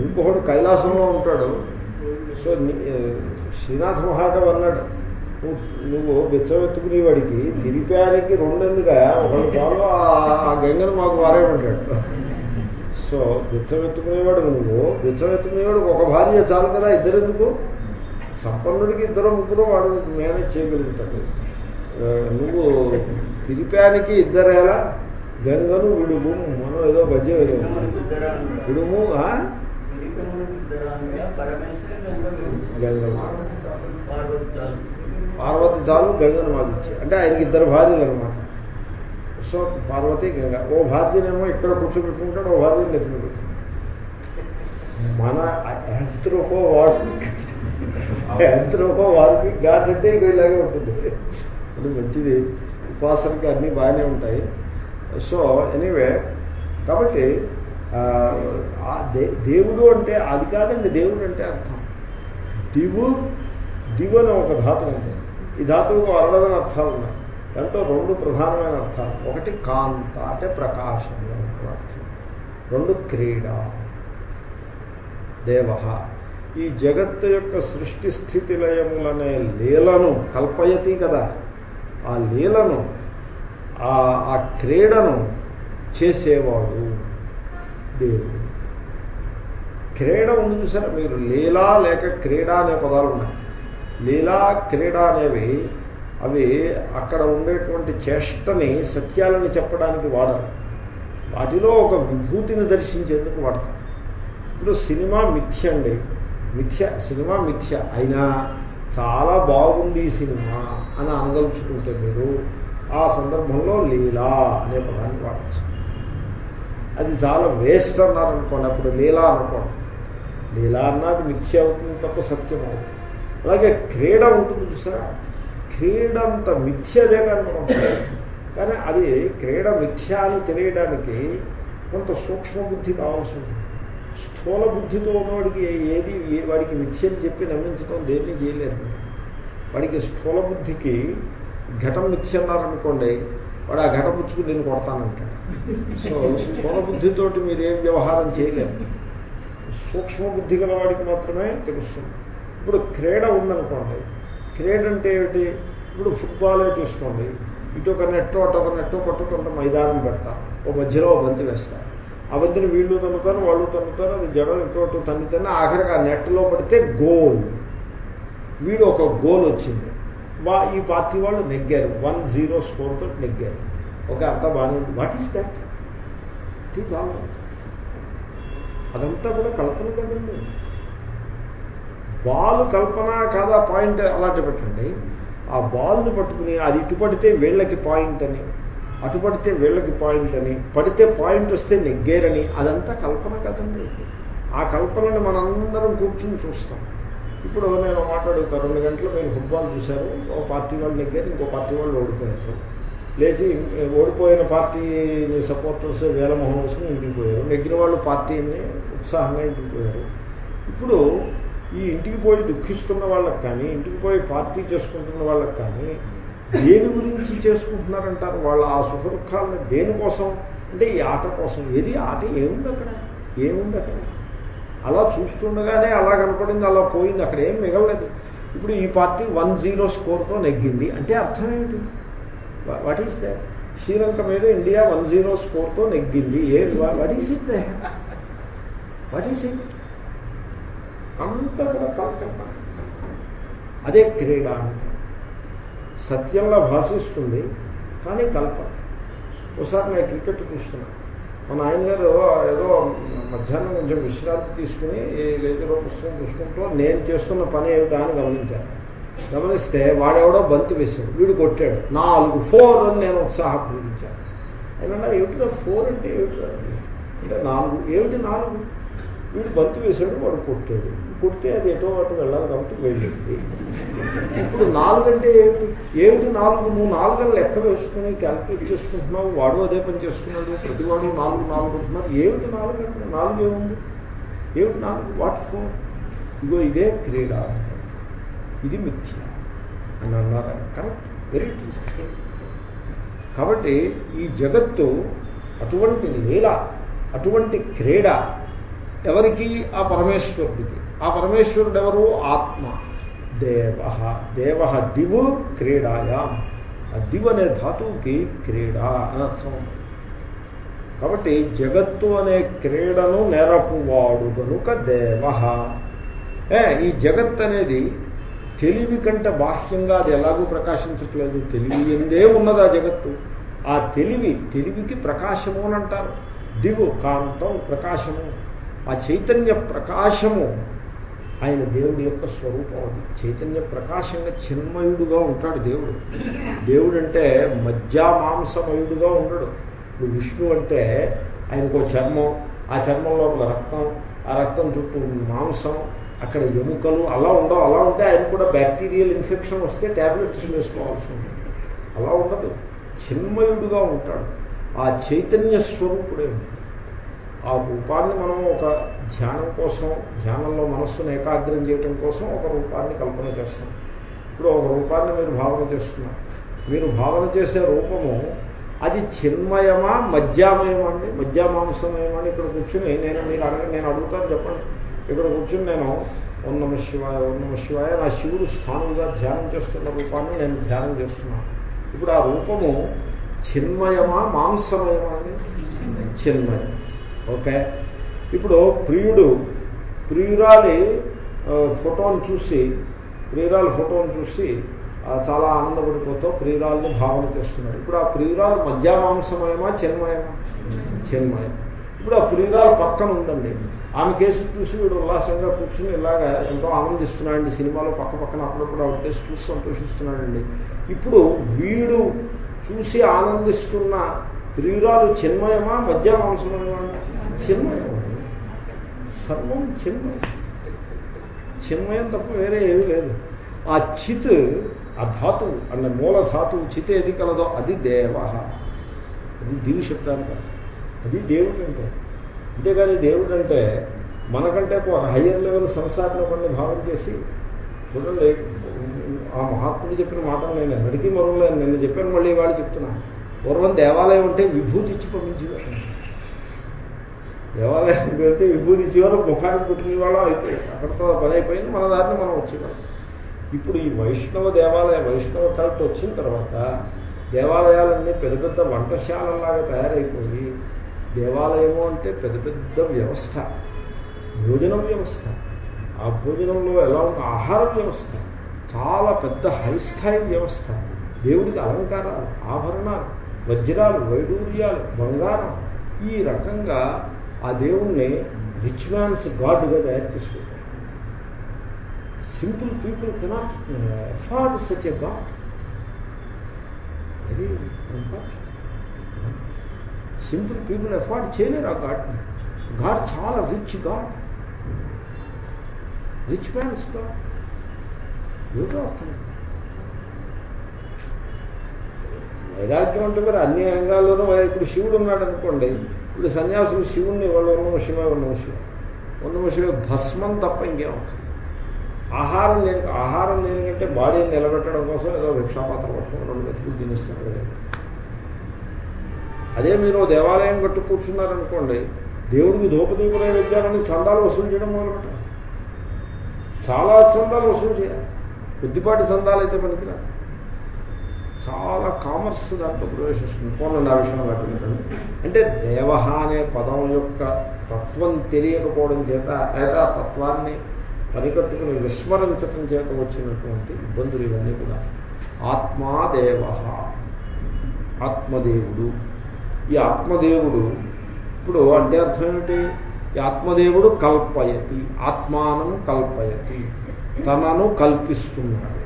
ఇంకొకడు కైలాసంలో ఉంటాడు. సో శ్రీనాథ్ ఏ, శ్రీనాథ మహాకవి అన్నాడు నువ్వు బిచ్చవెత్తుకునేవాడికి తిరిపానికి రెండెందుగా ఒకళ్ళు చాలు ఆ- గంగను మాకు వారేమంటాడు సో బిచ్చవెత్తుకునేవాడు నువ్వు బిచ్చవెత్తుకునేవాడు ఒక భార్య చాలు కదా ఇద్దరెందుకు? సంపన్నుడికి ఇద్దరు ముగ్గురు వాడు మేనేజ్ చేయగలుగుతాడు. నువ్వు తిరిపానికి ఇద్దరేలా? గంగను విడుము మనం ఏదో గజ్జ విడుము ఆ? పార్వతి చాలు గంగను మాదిచ్చి అంటే ఆయనకి ఇద్దరు భార్యలు అనమాట సో పార్వతి గంగ. ఓ భార్యనేమో ఇక్కడ కూర్చోబెట్టుకుంటాడు ఓ భార్యను ఎత్తుకుంటాడు మన ఎంత్రోపో వాడు ఎంత్రోపో వాడికి గాడంటే అంటే ఇక ఇలాగే ఉంటుంది. అది మంచిది. ఉపాసనకి అన్నీ బాగానే ఉంటాయి. సో ఎనీవే కాబట్టి దేవుడు అంటే అది కాదండి దేవుడు అంటే అర్థం. దివు దివు అనే ఒక ధాతు ఉంటుంది ఈ ధాతువుకు అరడదని అర్థాలు ఉన్నాయి. దాంట్లో రెండు ప్రధానమైన అర్థాలు. ఒకటి కాంత అంటే ప్రకాశం అర్థం. రెండు క్రీడ. దేవ ఈ జగత్తు యొక్క సృష్టి స్థితి లయములనే లీలను కల్పయతి కదా. ఆ లీలను ఆ ఆ క్రీడను చేసేవాడు దేవుడు. క్రీడ ఉంది చూసారా? మీరు లీలా లేక క్రీడ అనే పదాలు ఉన్నాయి. లీలా క్రీడ అనేవి అవి అక్కడ ఉండేటువంటి చేష్టని సత్యాలని చెప్పడానికి వాడరు. వాటిలో ఒక విభూతిని దర్శించేందుకు వాడతారు. ఇప్పుడు సినిమా మిథ్య అండి. మిథ్య సినిమా మిథ్య అయినా చాలా బాగుంది ఈ సినిమా అని అందలుచుకుంటే మీరు ఆ సందర్భంలో లీలా అనే పదాన్ని వాడచ్చు. అది చాలా వేస్ట్ అన్నారనుకోండి అప్పుడు లీలా అనుకోండి. లీలా అన్నది మిథ్య అవుతుంది తప్ప సత్యం అవుతుంది. అలాగే క్రీడ ఉంటుంది చూసారా? క్రీడ అంత మిథ్యదే కానీ మనం కానీ అది క్రీడ మిథ్య అని తెలియడానికి కొంత సూక్ష్మ బుద్ధి కావాల్సి ఉంటుంది. స్థూల బుద్ధితో ఉన్నవాడికి ఏది వాడికి మిథ్యని చెప్పి నమ్మించడం దేన్ని చేయలేదు వాడికి స్థూల బుద్ధికి ఘటం మిథ్య అన్నారనుకోండి వాడు ఆ ఘట పుచ్చుకుని నేను కొడతానంటాడు. సో స్థూల బుద్ధితోటి మీరేం వ్యవహారం చేయలేరు. సూక్ష్మ బుద్ధి గల వాడికి మాత్రమే తెలుస్తుంది. ఇప్పుడు క్రీడ ఉందనుకోండి క్రీడ అంటే ఏమిటి? ఇప్పుడు ఫుట్బాలే చూసుకోండి. ఇటు ఒక నెట్టో అటు ఒక నెట్టో పట్టుకుంట మైదానం పెడతారు ఓ మధ్యలో ఓ బంతి వేస్తారు ఆ బంతిని వీళ్ళు తన్నుతారు వాళ్ళు తన్నుతారు అది జడం ఇటు అటు తన్నుతాను ఆఖరికి ఆ నెట్లో పడితే గోల్ వీడు ఒక గోల్ వచ్చింది. వా ఈ పార్టీ వాళ్ళు నెగ్గారు. వన్ జీరో స్కోర్తో నెగ్గారు. ఓకే అంతా బాగానే ఉంది. What is that it is all అదంతా కూడా కల్పన కదండి. బాల్ కల్పన కాదా పాయింట్ అలాంటి పెట్టండి ఆ బాల్ని పట్టుకుని అది ఇటు పడితే వీళ్ళకి పాయింట్ అని అటు పడితే వీళ్ళకి పాయింట్ అని పడితే పాయింట్ వస్తే నెగ్గేరని అదంతా కల్పన కదండి. ఆ కల్పనని మనందరం కూర్చుని చూస్తాం. ఇప్పుడు నేను మాట్లాడుతాను రెండు గంటలు నేను ఫుట్బాల్ చూశారు ఒక పార్టీ వాళ్ళు నెగ్గారు ఇంకో పార్టీ వాళ్ళు ఓడిపోయారు. లేచి ఓడిపోయిన పార్టీని సపోర్టర్స్ వేలమోహన్ వస్తుంది ఇంటికి పోయారు నెగ్గిన వాళ్ళు పార్టీని ఉత్సాహంగా ఇంటికి పోయారు. ఇప్పుడు ఈ ఇంటికి పోయి దుఃఖిస్తున్న వాళ్ళకి కానీ ఇంటికి పోయి పార్టీ చేసుకుంటున్న వాళ్ళకి కానీ దేని గురించి చేసుకుంటున్నారంటారు? వాళ్ళ ఆ సుఖ దుఃఖాలను దేనికోసం? అంటే ఈ ఆట కోసం. ఏది? ఆట ఏముంది అక్కడ? ఏముంది అక్కడ? అలా చూస్తుండగానే అలా కనపడింది అలా పోయింది. అక్కడ ఏం మిగలలేదు. ఇప్పుడు ఈ పార్టీ వన్ జీరో స్కోర్తో నెగ్గింది. అంటే అర్థం ఏమిటి వాట్ ఈస్ దే శ్రీలంక మీద ఇండియా వన్ జీరో స్కోర్తో నెగ్గింది. ఏ what is it they what is it అంతా కూడా కల్పన అదే క్రీడ. అంటే సత్యంలా భాషిస్తుంది కానీ కల్పన ఒకసారి నేను క్రికెట్ చూస్తున్నాను మన ఆయన గారు ఏదో మధ్యాహ్నం కొంచెం విశ్రాంతి తీసుకుని లేదో పుస్తకం చూసుకుంటూ నేను చేస్తున్న పని ఏమిటా అని గమనించాను గమనిస్తే వాడెవడో బంతి వేశాడు. వీడు కొట్టాడు. నాలుగు ఫోర్ అని నేను ఉత్సాహపూరించాను ఏమన్నా ఏమిటిగా ఫోర్ అంటే ఏమిటి అంటే నాలుగు. ఏమిటి నాలుగు? వీడు బంతి వేశాడు వాడు కొట్టాడు. పుడితే అది ఎటో అటు వెళ్ళాలి కాబట్టి వెళ్ళింది. ఇప్పుడు నాలుగు అంటే ఏమిటి? ఏమిటి నాలుగు? నువ్వు నాలుగు లెక్క వేసుకుని క్యాల్కులేట్ చేసుకుంటున్నావు వాడు అదే పని చేస్తున్నాడు ప్రతివాడు నాలుగు నాలుగు అంటున్నారు. ఏమిటి నాలుగు అంటే నాలుగు ఏముంది? ఏమిటి నాలుగు? వాట్ ఫోర్ ఇగో ఇదే క్రీడ. ఇది మిథ్య అని అన్నారు కరెక్ట్ వెరీ ట్రూ కాబట్టి ఈ జగత్తు అటువంటి లీల అటువంటి క్రీడ ఎవరికి? ఆ పరమేశ్వరుడికి. ఆ పరమేశ్వరుడు ఎవరు ఆత్మ. దేవ. దేవ దివు క్రీడాయా. ఆ దివ్ అనే ధాతువుకి క్రీడ. అనర్థం కాబట్టి జగత్తు అనే క్రీడను నెరపువాడు కనుక దేవ. ఏ ఈ జగత్ అనేది తెలివి కంటే బాహ్యంగా అది ఎలాగూ ప్రకాశించట్లేదు. తెలివి ఎందే ఉన్నది ఆ జగత్తు. ఆ తెలివి తెలివికి ప్రకాశము అని అంటారు. దివు కాంతం ప్రకాశము. ఆ చైతన్య ప్రకాశము ఆయన దేవుడి యొక్క స్వరూపం అది. చైతన్య ప్రకాశంగా చిన్మయుడుగా ఉంటాడు దేవుడు. దేవుడు అంటే మధ్యా మాంసమయుడుగా ఉండడు. ఇప్పుడు విష్ణు అంటే ఆయనకు చర్మం. ఆ చర్మం లోపల రక్తం ఆ రక్తం చుట్టూ మాంసం అక్కడ ఎముకలు అలా ఉండవు. అలా ఉంటే ఆయన కూడా బ్యాక్టీరియల్ ఇన్ఫెక్షన్ వస్తే ట్యాబ్లెట్స్ వేసుకోవాల్సి ఉంటుంది. అలా ఉండదు. చిన్మయుడుగా ఉంటాడు. ఆ చైతన్య స్వరూపుడే ఉంటాడు. ఆ రూపాన్ని మనం ఒక ధ్యానం కోసం ధ్యానంలో మనస్సును ఏకాగ్రం చేయటం కోసం ఒక రూపాన్ని కల్పన చేస్తాం ఇప్పుడు ఒక రూపాన్ని మీరు భావన చేస్తున్నారు. మీరు భావన చేసే రూపము అది చిన్మయమా మధ్యామయమా అండి? మధ్యామాంసమయమా అని ఇక్కడ కూర్చుని నేను మీరు అడగ నేను అడుగుతాను చెప్పండి. ఇక్కడ కూర్చుని నేను ఉన్నమ శివాయ ఉన్నమ శివాయ నా శివుడు స్థానంగా ధ్యానం చేస్తున్న రూపాన్ని నేను ధ్యానం చేస్తున్నాను. ఇప్పుడు ఆ రూపము చిన్మయమా మాంసమయమా అని? చిన్మయం. ఓకే? ఇప్పుడు ప్రియుడు ప్రియురాలి ఫోటోని చూసి ప్రియురాలి ఫోటోని చూసి చాలా ఆనందపడిపోతూ ప్రియురాలని భావన చేస్తున్నాడు. ఇప్పుడు ఆ ప్రియురాలు మధ్యామాంసమయమా చిన్మయమా? చిన్మయం. ఇప్పుడు ఆ ప్రియురాలు పక్కన ఉందండి. ఆమె కేసు చూసి వీడు ఉల్లాసంగా కూర్చుని ఇలాగా ఎంతో ఆనందిస్తున్నాడండి. సినిమాలో పక్క పక్కన అప్పుడప్పుడు ఆవిడ కేసు చూసి సంతోషిస్తున్నాడండి. ఇప్పుడు వీడు చూసి ఆనందిస్తున్న ప్రియురాలు చిన్మయమా మధ్యామాంసమయమా చిన్మయం సర్వం చిన్మయం. చిన్మయం తప్ప వేరే ఏమీ లేదు. ఆ చిత్ ఆ ధాతువు అన్న మూల ధాతువు చిత్ ఏది కలదో అది దేవ. అది దివి శబ్దానికి అర్థం. అది దేవుడు అంటే అంతేగాని దేవుడు అంటే మనకంటే ఒక హయ్యర్ లెవెల్ సంసారంలో కొన్ని భావం చేసి చూడండి ఆ మహాత్ముడు చెప్పిన మాటలు నేను ఎన్నటికీ మరవలేను. నిన్న చెప్పాను మళ్ళీ వాళ్ళు చెప్తున్నా. పూర్వం దేవాలయం ఉంటే విభూతి ఇచ్చి పంపించేవారు. దేవాలయానికి వెళ్తే విభూతి ఇచ్చేవారు ముఖానికి పుట్టిన వాళ్ళం అయితే అక్కడతో పని అయిపోయింది మన దారిని మనం వచ్చేవాళ్ళం ఇప్పుడు ఈ వైష్ణవ దేవాలయ వైష్ణవ కల్ట్ వచ్చిన తర్వాత దేవాలయాలన్నీ పెద్ద పెద్ద వంటశాలలాగా తయారైపోయి దేవాలయము అంటే పెద్ద పెద్ద వ్యవస్థ భోజనం వ్యవస్థ. ఆ భోజనంలో ఎలా ఉన్న ఆహార వ్యవస్థ చాలా పెద్ద హైస్థాయి వ్యవస్థ. దేవుడికి అలంకారాలు ఆభరణాలు వజ్రాలు వైడూర్యాలు బంగారం ఈ రకంగా ఆ దేవుణ్ణి రిచ్ మ్యాన్స్ గాడ్గా తయారు చేసుకుంటారు simple people cannot afford such a god. Very simple people afford చేయలేరు ఆ గాడ్ని గాడ్ చాలా rich god. Rich man's god ఏమిటో అర్థం. వైరాగ్యం అంటే మరి అన్ని రంగాల్లోనూ ఇప్పుడు శివుడు ఉన్నాడు అనుకోండి ఇప్పుడు సన్యాసులు శివుణ్ణి వాళ్ళు ఉన్న శివ ఉన్న శివ. ఉన్న భస్మం తప్ప ఇంకేం అవసరం ఆహారం లేని ఆహారం లేనికంటే బాడీని నిలబెట్టడం కోసం ఏదో భిక్షాపాత్ర పట్టుకుని రెండు బతుకులు తినిస్తున్నారు అదే మీరు దేవాలయం కట్టు కూర్చున్నారనుకోండి దేవుడికి ధూపదీపులే వచ్చారని చందాలు వసూలు చేయడం మొదలుపెట్ట చాలా చందాలు వసూలు చేయాలి. కొద్దిపాటి చందాలు అయితే పనికిరా చాలా కామర్స్ దాంట్లో ప్రవేశిస్తుంది. పోనండి ఆ విషయం పట్టుకుంటాను అంటే దేవహ అనే పదం యొక్క తత్వం తెలియకపోవడం చేత లేదా తత్వాన్ని పరికట్టుకుని విస్మరించటం చేత వచ్చినటువంటి ఇబ్బందులు ఇవన్నీ కూడా. ఆత్మాదేవ ఆత్మదేవుడు. ఈ ఆత్మదేవుడు ఇప్పుడు అంటే అర్థం ఏమిటి? ఈ ఆత్మదేవుడు కల్పయతి ఆత్మానం కల్పయతి తనను కల్పిస్తున్నాడు.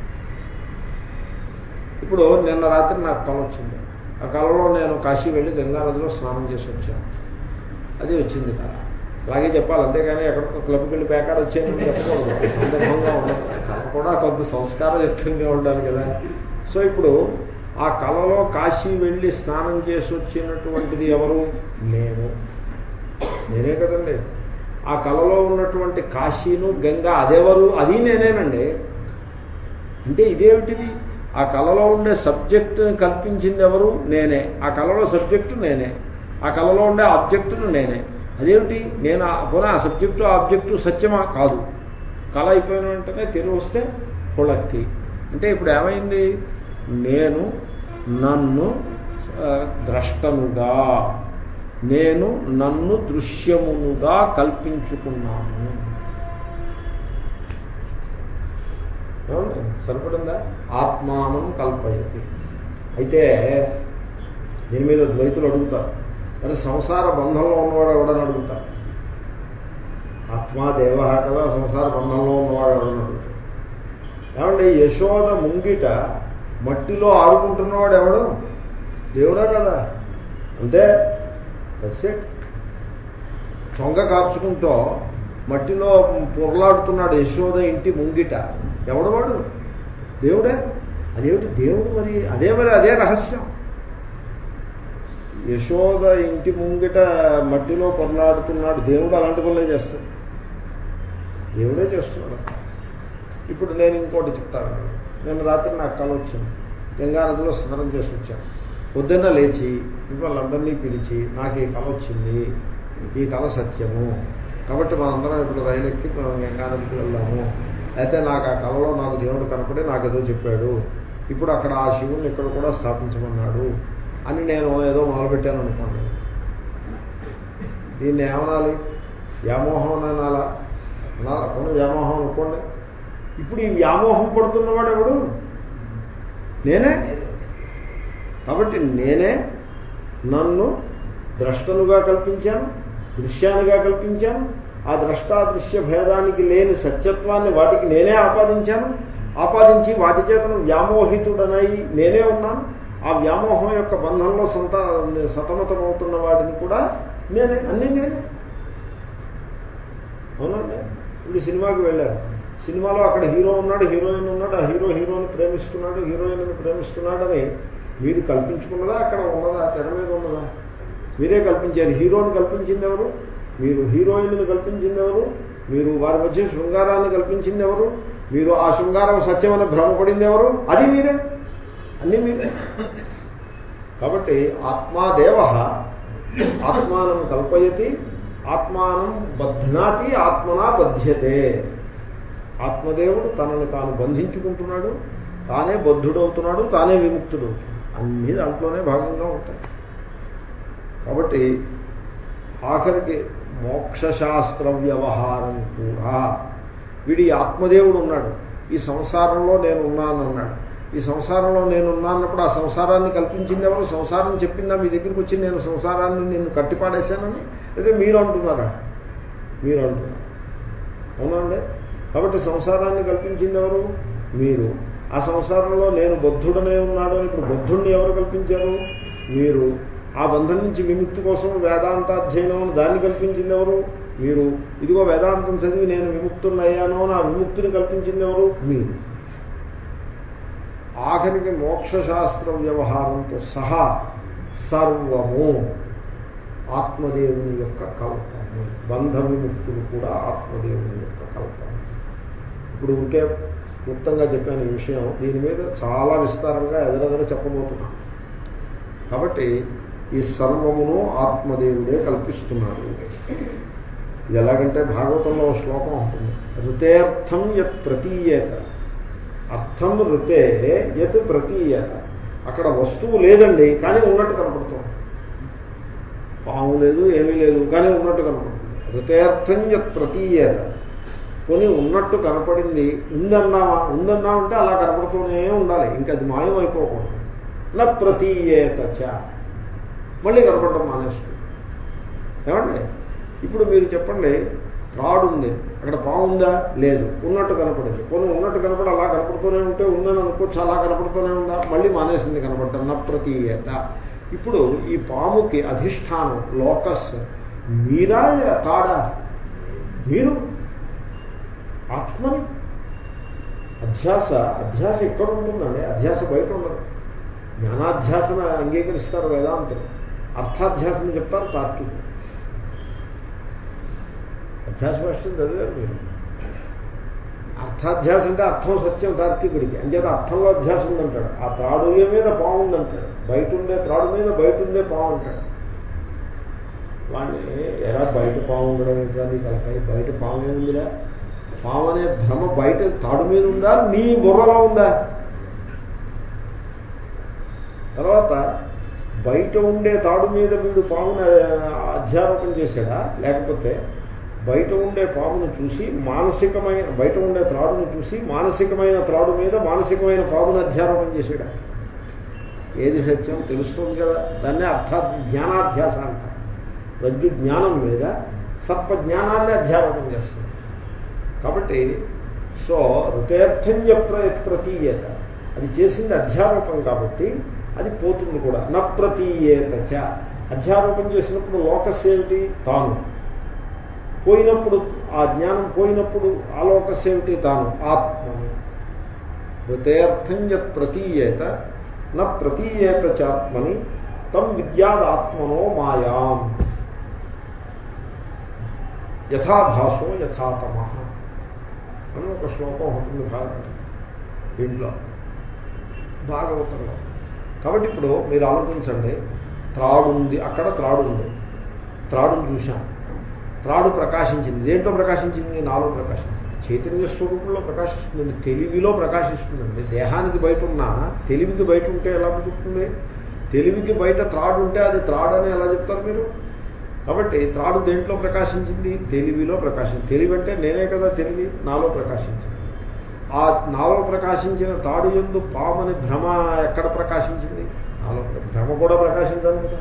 ఇప్పుడు నిన్న రాత్రి నాకు కళ వచ్చింది. ఆ కళలో నేను కాశీ వెళ్ళి గంగానదిలో స్నానం చేసి వచ్చాను. అది వచ్చింది కళ అలాగే చెప్పాలి అంతేగాని ఎక్కడికో క్లబ్కి వెళ్ళి పేకాడ వచ్చేయని చెప్పకూడదు. సందర్భంగా ఉండదు. కళ కూడా కొంత సంస్కారయుక్తంగా ఉండాలి కదా. సో ఇప్పుడు ఆ కళలో కాశీ వెళ్ళి స్నానం చేసి వచ్చినటువంటిది ఎవరు? నేను. నేనే కదండి. ఆ కళలో ఉన్నటువంటి కాశీను గంగా అదెవరు? అది నేనేనండి. అంటే ఇదేమిటిది? ఆ కళలో ఉండే సబ్జెక్టును కల్పించింది ఎవరు? నేనే. ఆ కళలో సబ్జెక్టు నేనే. ఆ కళలో ఉండే ఆబ్జెక్టును నేనే. అదేమిటి? నేను ఆ- పోనీ ఆ సబ్జెక్టు ఆబ్జెక్టు సత్యమా? కాదు. కళ అయిపోయిన వెంటనే తెలివి వస్తే పొళక్కి అంటే ఇప్పుడు ఏమైంది? నేను నన్ను ద్రష్టనుగా నేను నన్ను దృశ్యమునుగా కల్పించుకున్నాను. ఏమండి? సరిపడిందా? ఆత్మానం కల్పయతి. అయితే దీని మీద ద్వైతులు అడుగుతారు. మరి సంసార బంధంలో ఉన్నవాడు ఎవడని అడుగుతారు? ఆత్మా దేవ కదా సంసార బంధంలో ఉన్నవాడు ఎవడని అడుగుతారు? ఏమండి యశోద ముంగిట మట్టిలో ఆడుకుంటున్నవాడు ఎవడు? దేవుడా కదా. అంతే? దట్స్ చొంగ కాచుకుంటూ మట్టిలో పొరలాడుతున్నాడు యశోద ఇంటి ముంగిట. ఎవడు వాడు దేవుడే? అదేమిటి దేవుడు మరి? అదే మరి అదే రహస్యం. యశోద ఇంటి ముంగిట మట్టిలో పొరలాడుతున్నాడు. దేవుడు అలాంటి పనులే చేస్తాడు. దేవుడే చేస్తున్నాడు. ఇప్పుడు నేను ఇంకోటి చెప్తాను. నేను రాత్రి నాకు కళ వచ్చింది. గంగానదిలో స్నానం చేసి వచ్చాను. పొద్దున్న లేచి వాళ్ళందరినీ పిలిచి నాకు ఈ కళ వచ్చింది. ఈ కళ సత్యము. కాబట్టి మనందరం ఇప్పుడు రైలు ఎక్కి మనం గంగానదికి వెళ్ళాము అయితే నాకు ఆ కళలో నాకు దేవుడు కనపడి నాకు ఏదో చెప్పాడు. ఇప్పుడు అక్కడ ఆ శివుని ఇక్కడ కూడా స్థాపించమన్నాడు అని నేను ఏదో మొదలుపెట్టాను అనుకోండి. దీన్ని ఏమనాలి? వ్యామోహం అనాలా? అనాలా? కొన్ని వ్యామోహం అనుకోండి. ఇప్పుడు ఈ వ్యామోహం పడుతున్నవాడు ఎవడు? నేనే. కాబట్టి నేనే నన్ను ద్రష్టనుగా కల్పించాను దృశ్యానిగా కల్పించాను ఆ ద్రష్టాదృశ్య భేదానికి లేని సత్యత్వాన్ని వాటికి నేనే ఆపాదించాను. ఆపాదించి వాటి చేతను వ్యామోహితుడనై నేనే ఉన్నాను. ఆ వ్యామోహం యొక్క బంధంలో సంత సతమతమవుతున్న వాటిని కూడా నేనే అన్నీ నేనే. అవునండి ఇప్పుడు సినిమాకి వెళ్ళారు. సినిమాలో అక్కడ హీరో ఉన్నాడు హీరోయిన్ ఉన్నాడు ఆ హీరో హీరోని ప్రేమిస్తున్నాడు హీరోయిన్ ప్రేమిస్తున్నాడని మీరు కల్పించుకున్నదా? అక్కడ ఉన్నదా? తెర మీద ఉన్నదా? మీరే కల్పించారు. హీరోని కల్పించింది ఎవరు? మీరు హీరోయిన్ను కల్పించింది ఎవరు మీరు వారి మధ్య శృంగారాన్ని కల్పించింది ఎవరు మీరు ఆ శృంగారం సత్యమని భ్రమపడింది ఎవరు అది మీరే. అన్నీ మీరే. కాబట్టి ఆత్మాదేవ ఆత్మానం కల్పయతి ఆత్మానం బధ్నాతి ఆత్మనా బధ్యతే. ఆత్మదేవుడు తనని తాను బంధించుకుంటున్నాడు తానే బద్ధుడవుతున్నాడు తానే విముక్తుడు అన్నీ దాంట్లోనే భాగంగా ఉంటాయి. కాబట్టి ఆఖరికి మోక్షశాస్త్ర వ్యవహారం కూడా. వీడి ఆత్మదేవుడు ఉన్నాడు. ఈ సంసారంలో నేను ఉన్నానన్నాడు ఈ సంసారంలో నేను ఉన్నానప్పుడు ఆ సంసారాన్ని కల్పించింది ఎవరు? సంసారం చెప్పిందా? మీ దగ్గరికి వచ్చి నేను సంసారాన్ని నేను కట్టిపాడేశానని? అయితే మీరు అంటున్నారా? మీరు అంటున్నారు. అవునండి కాబట్టి సంసారాన్ని కల్పించింది ఎవరు? మీరు. ఆ సంసారంలో నేను బుద్ధుడనే ఉన్నాడు ఇప్పుడు బుద్ధుడిని ఎవరు కల్పించారు? మీరు. ఆ బంధం నుంచి విముక్తి కోసం వేదాంతాధ్యయనం అని దాన్ని కల్పించింది ఎవరు మీరు. ఇదిగో వేదాంతం చదివి నేను విముక్తున్నయ్యాను అని ఆ విముక్తిని కల్పించింది ఎవరు మీరు. ఆఖరికి మోక్షశాస్త్ర వ్యవహారంతో సహా సర్వము ఆత్మదేవుని యొక్క కల్పము. బంధ విముక్తులు కూడా ఆత్మదేవుని యొక్క కల్పము. ఇప్పుడు ఇంకే క్లుప్తంగా చెప్పాను ఈ విషయం. దీని మీద చాలా విస్తారంగా ఎదురెదర చెప్పబోతున్నాను. కాబట్టి ఈ సర్వమును ఆత్మదేవుడే కల్పిస్తున్నాడు. ఇది ఎలాగంటే భాగవతంలో శ్లోకం ఉంటుంది. ఋతేర్థం యత్ ప్రతీయత. అర్థం ఋతే యత్ ప్రతీయత. అక్కడ వస్తువు లేదండి కానీ ఉన్నట్టు కనపడుతుంది. పాము లేదు ఏమీ లేదు కానీ ఉన్నట్టు కనపడుతుంది. ఋతేర్థం యత్ ప్రతీయత. కొని ఉన్నట్టు కనపడింది ఉందన్నావా ఉందన్నామంటే అలా కనపడుతూనే ఉండాలి. ఇంకా అది మాయమైపోకూడదు. అయిపోకూడదు నా ప్రతీయేత చ. మళ్ళీ కనపడడం మానేస్తుంది ఏమండి? ఇప్పుడు మీరు చెప్పండి త్రాడు ఉంది. అక్కడ పాము ఉందా? లేదు. ఉన్నట్టు కనపడింది. కొన్ని ఉన్నట్టు కనపడి అలా కనపడుతూనే ఉంటే ఉందని అనుకోవచ్చు అలా కనపడుతూనే ఉందా? మళ్ళీ మానేసింది కనపడటం. నా ఇప్పుడు ఈ పాముకి అధిష్టానం లోకస్ మీరా తాడా? మీరు ఆత్మని? అధ్యాస అధ్యాస ఎక్కడ ఉంటుందండి. అధ్యాస బయట ఉండదు. జ్ఞానాధ్యాసన అంగీకరిస్తారు వేదాంతులు. అర్థాధ్యాసన చెప్తారు తార్కికులు అధ్యాస భాష్యం చదివారు మీరు? అర్థాధ్యాస అంటే అర్థం సత్యం తార్కికుడికి. అంచేత అర్థంలో అధ్యాసం ఉందంటాడు. ఆ త్రాడు మీద పాము ఉందంటాడు. బయట ఉండే త్రాడు మీద బయట ఉండే అంటాడు. వాడిని ఎలా బయట పాము ఉండడం ఏంటా నీ తలకాయ? బయట పాము ఏముందిరా? పాము అనే భ్రమ బయట తాడు మీద ఉందా? నీ బుర్రలో ఉందా? తర్వాత బయట ఉండే తాడు మీద వీడు పామును అధ్యారోపణ చేశాడా? లేకపోతే బయట ఉండే పామును చూసి మానసికమైన బయట ఉండే త్రాడును చూసి మానసికమైన త్రాడు మీద మానసికమైన పామును అధ్యారోపణ చేశాడా? ఏది సత్యం తెలుస్తుంది కదా. దాన్నే అర్థాత్ జ్ఞానాధ్యాస అంటారు రజ్జు జ్ఞానం మీద సర్ప జ్ఞానాన్ని అధ్యారోపణ చేస్తుంది. కాబట్టి సో ఋతేర్థంజ ప్రతీయత అది చేసింది అధ్యారోపం కాబట్టి అది పోతుంది కూడా. న ప్రతీయేత అధ్యారోపం చేసినప్పుడు లోకస్ ఏమిటి? తాను. పోయినప్పుడు ఆ జ్ఞానం పోయినప్పుడు ఆ లోకస్ ఏమిటి? తాను. ఆత్మని. ఋతేర్థంజ ప్రతీయేత న ప్రతీయేత చాత్మని తం విద్యాదాత్మనో మాయాం. యథాభాసో యథాతమ. అని ఒక శ్లోకం ఉంటుంది భాగవతం దీంట్లో. భాగవతంలో. కాబట్టి ఇప్పుడు మీరు ఆలోచించండి. త్రాడు ఉంది అక్కడ త్రాడు ఉంది త్రాడును చూశాం. త్రాడు ప్రకాశించింది. దేంట్లో ప్రకాశించింది? నాలో ప్రకాశించింది. చైతన్య స్వరూపంలో ప్రకాశిస్తుందండి తెలివిలో ప్రకాశిస్తుందండి. దేహానికి బయట ఉన్నా తెలివికి బయట ఉంటే ఎలా పుట్టుతుంది తెలివికి బయట త్రాడు ఉంటే అది త్రాడు అని ఎలా చెప్తారు మీరు? కాబట్టి త్రాడు దేంట్లో ప్రకాశించింది? తెలివిలో ప్రకాశించింది. తెలివి అంటే నేనే కదా తెలివి నాలో ప్రకాశించింది. ఆ నాలో ప్రకాశించిన తాడు ఎందు పామని భ్రమ ఎక్కడ ప్రకాశించింది? నాలో భ్రమ కూడా ప్రకాశించాలి కదా.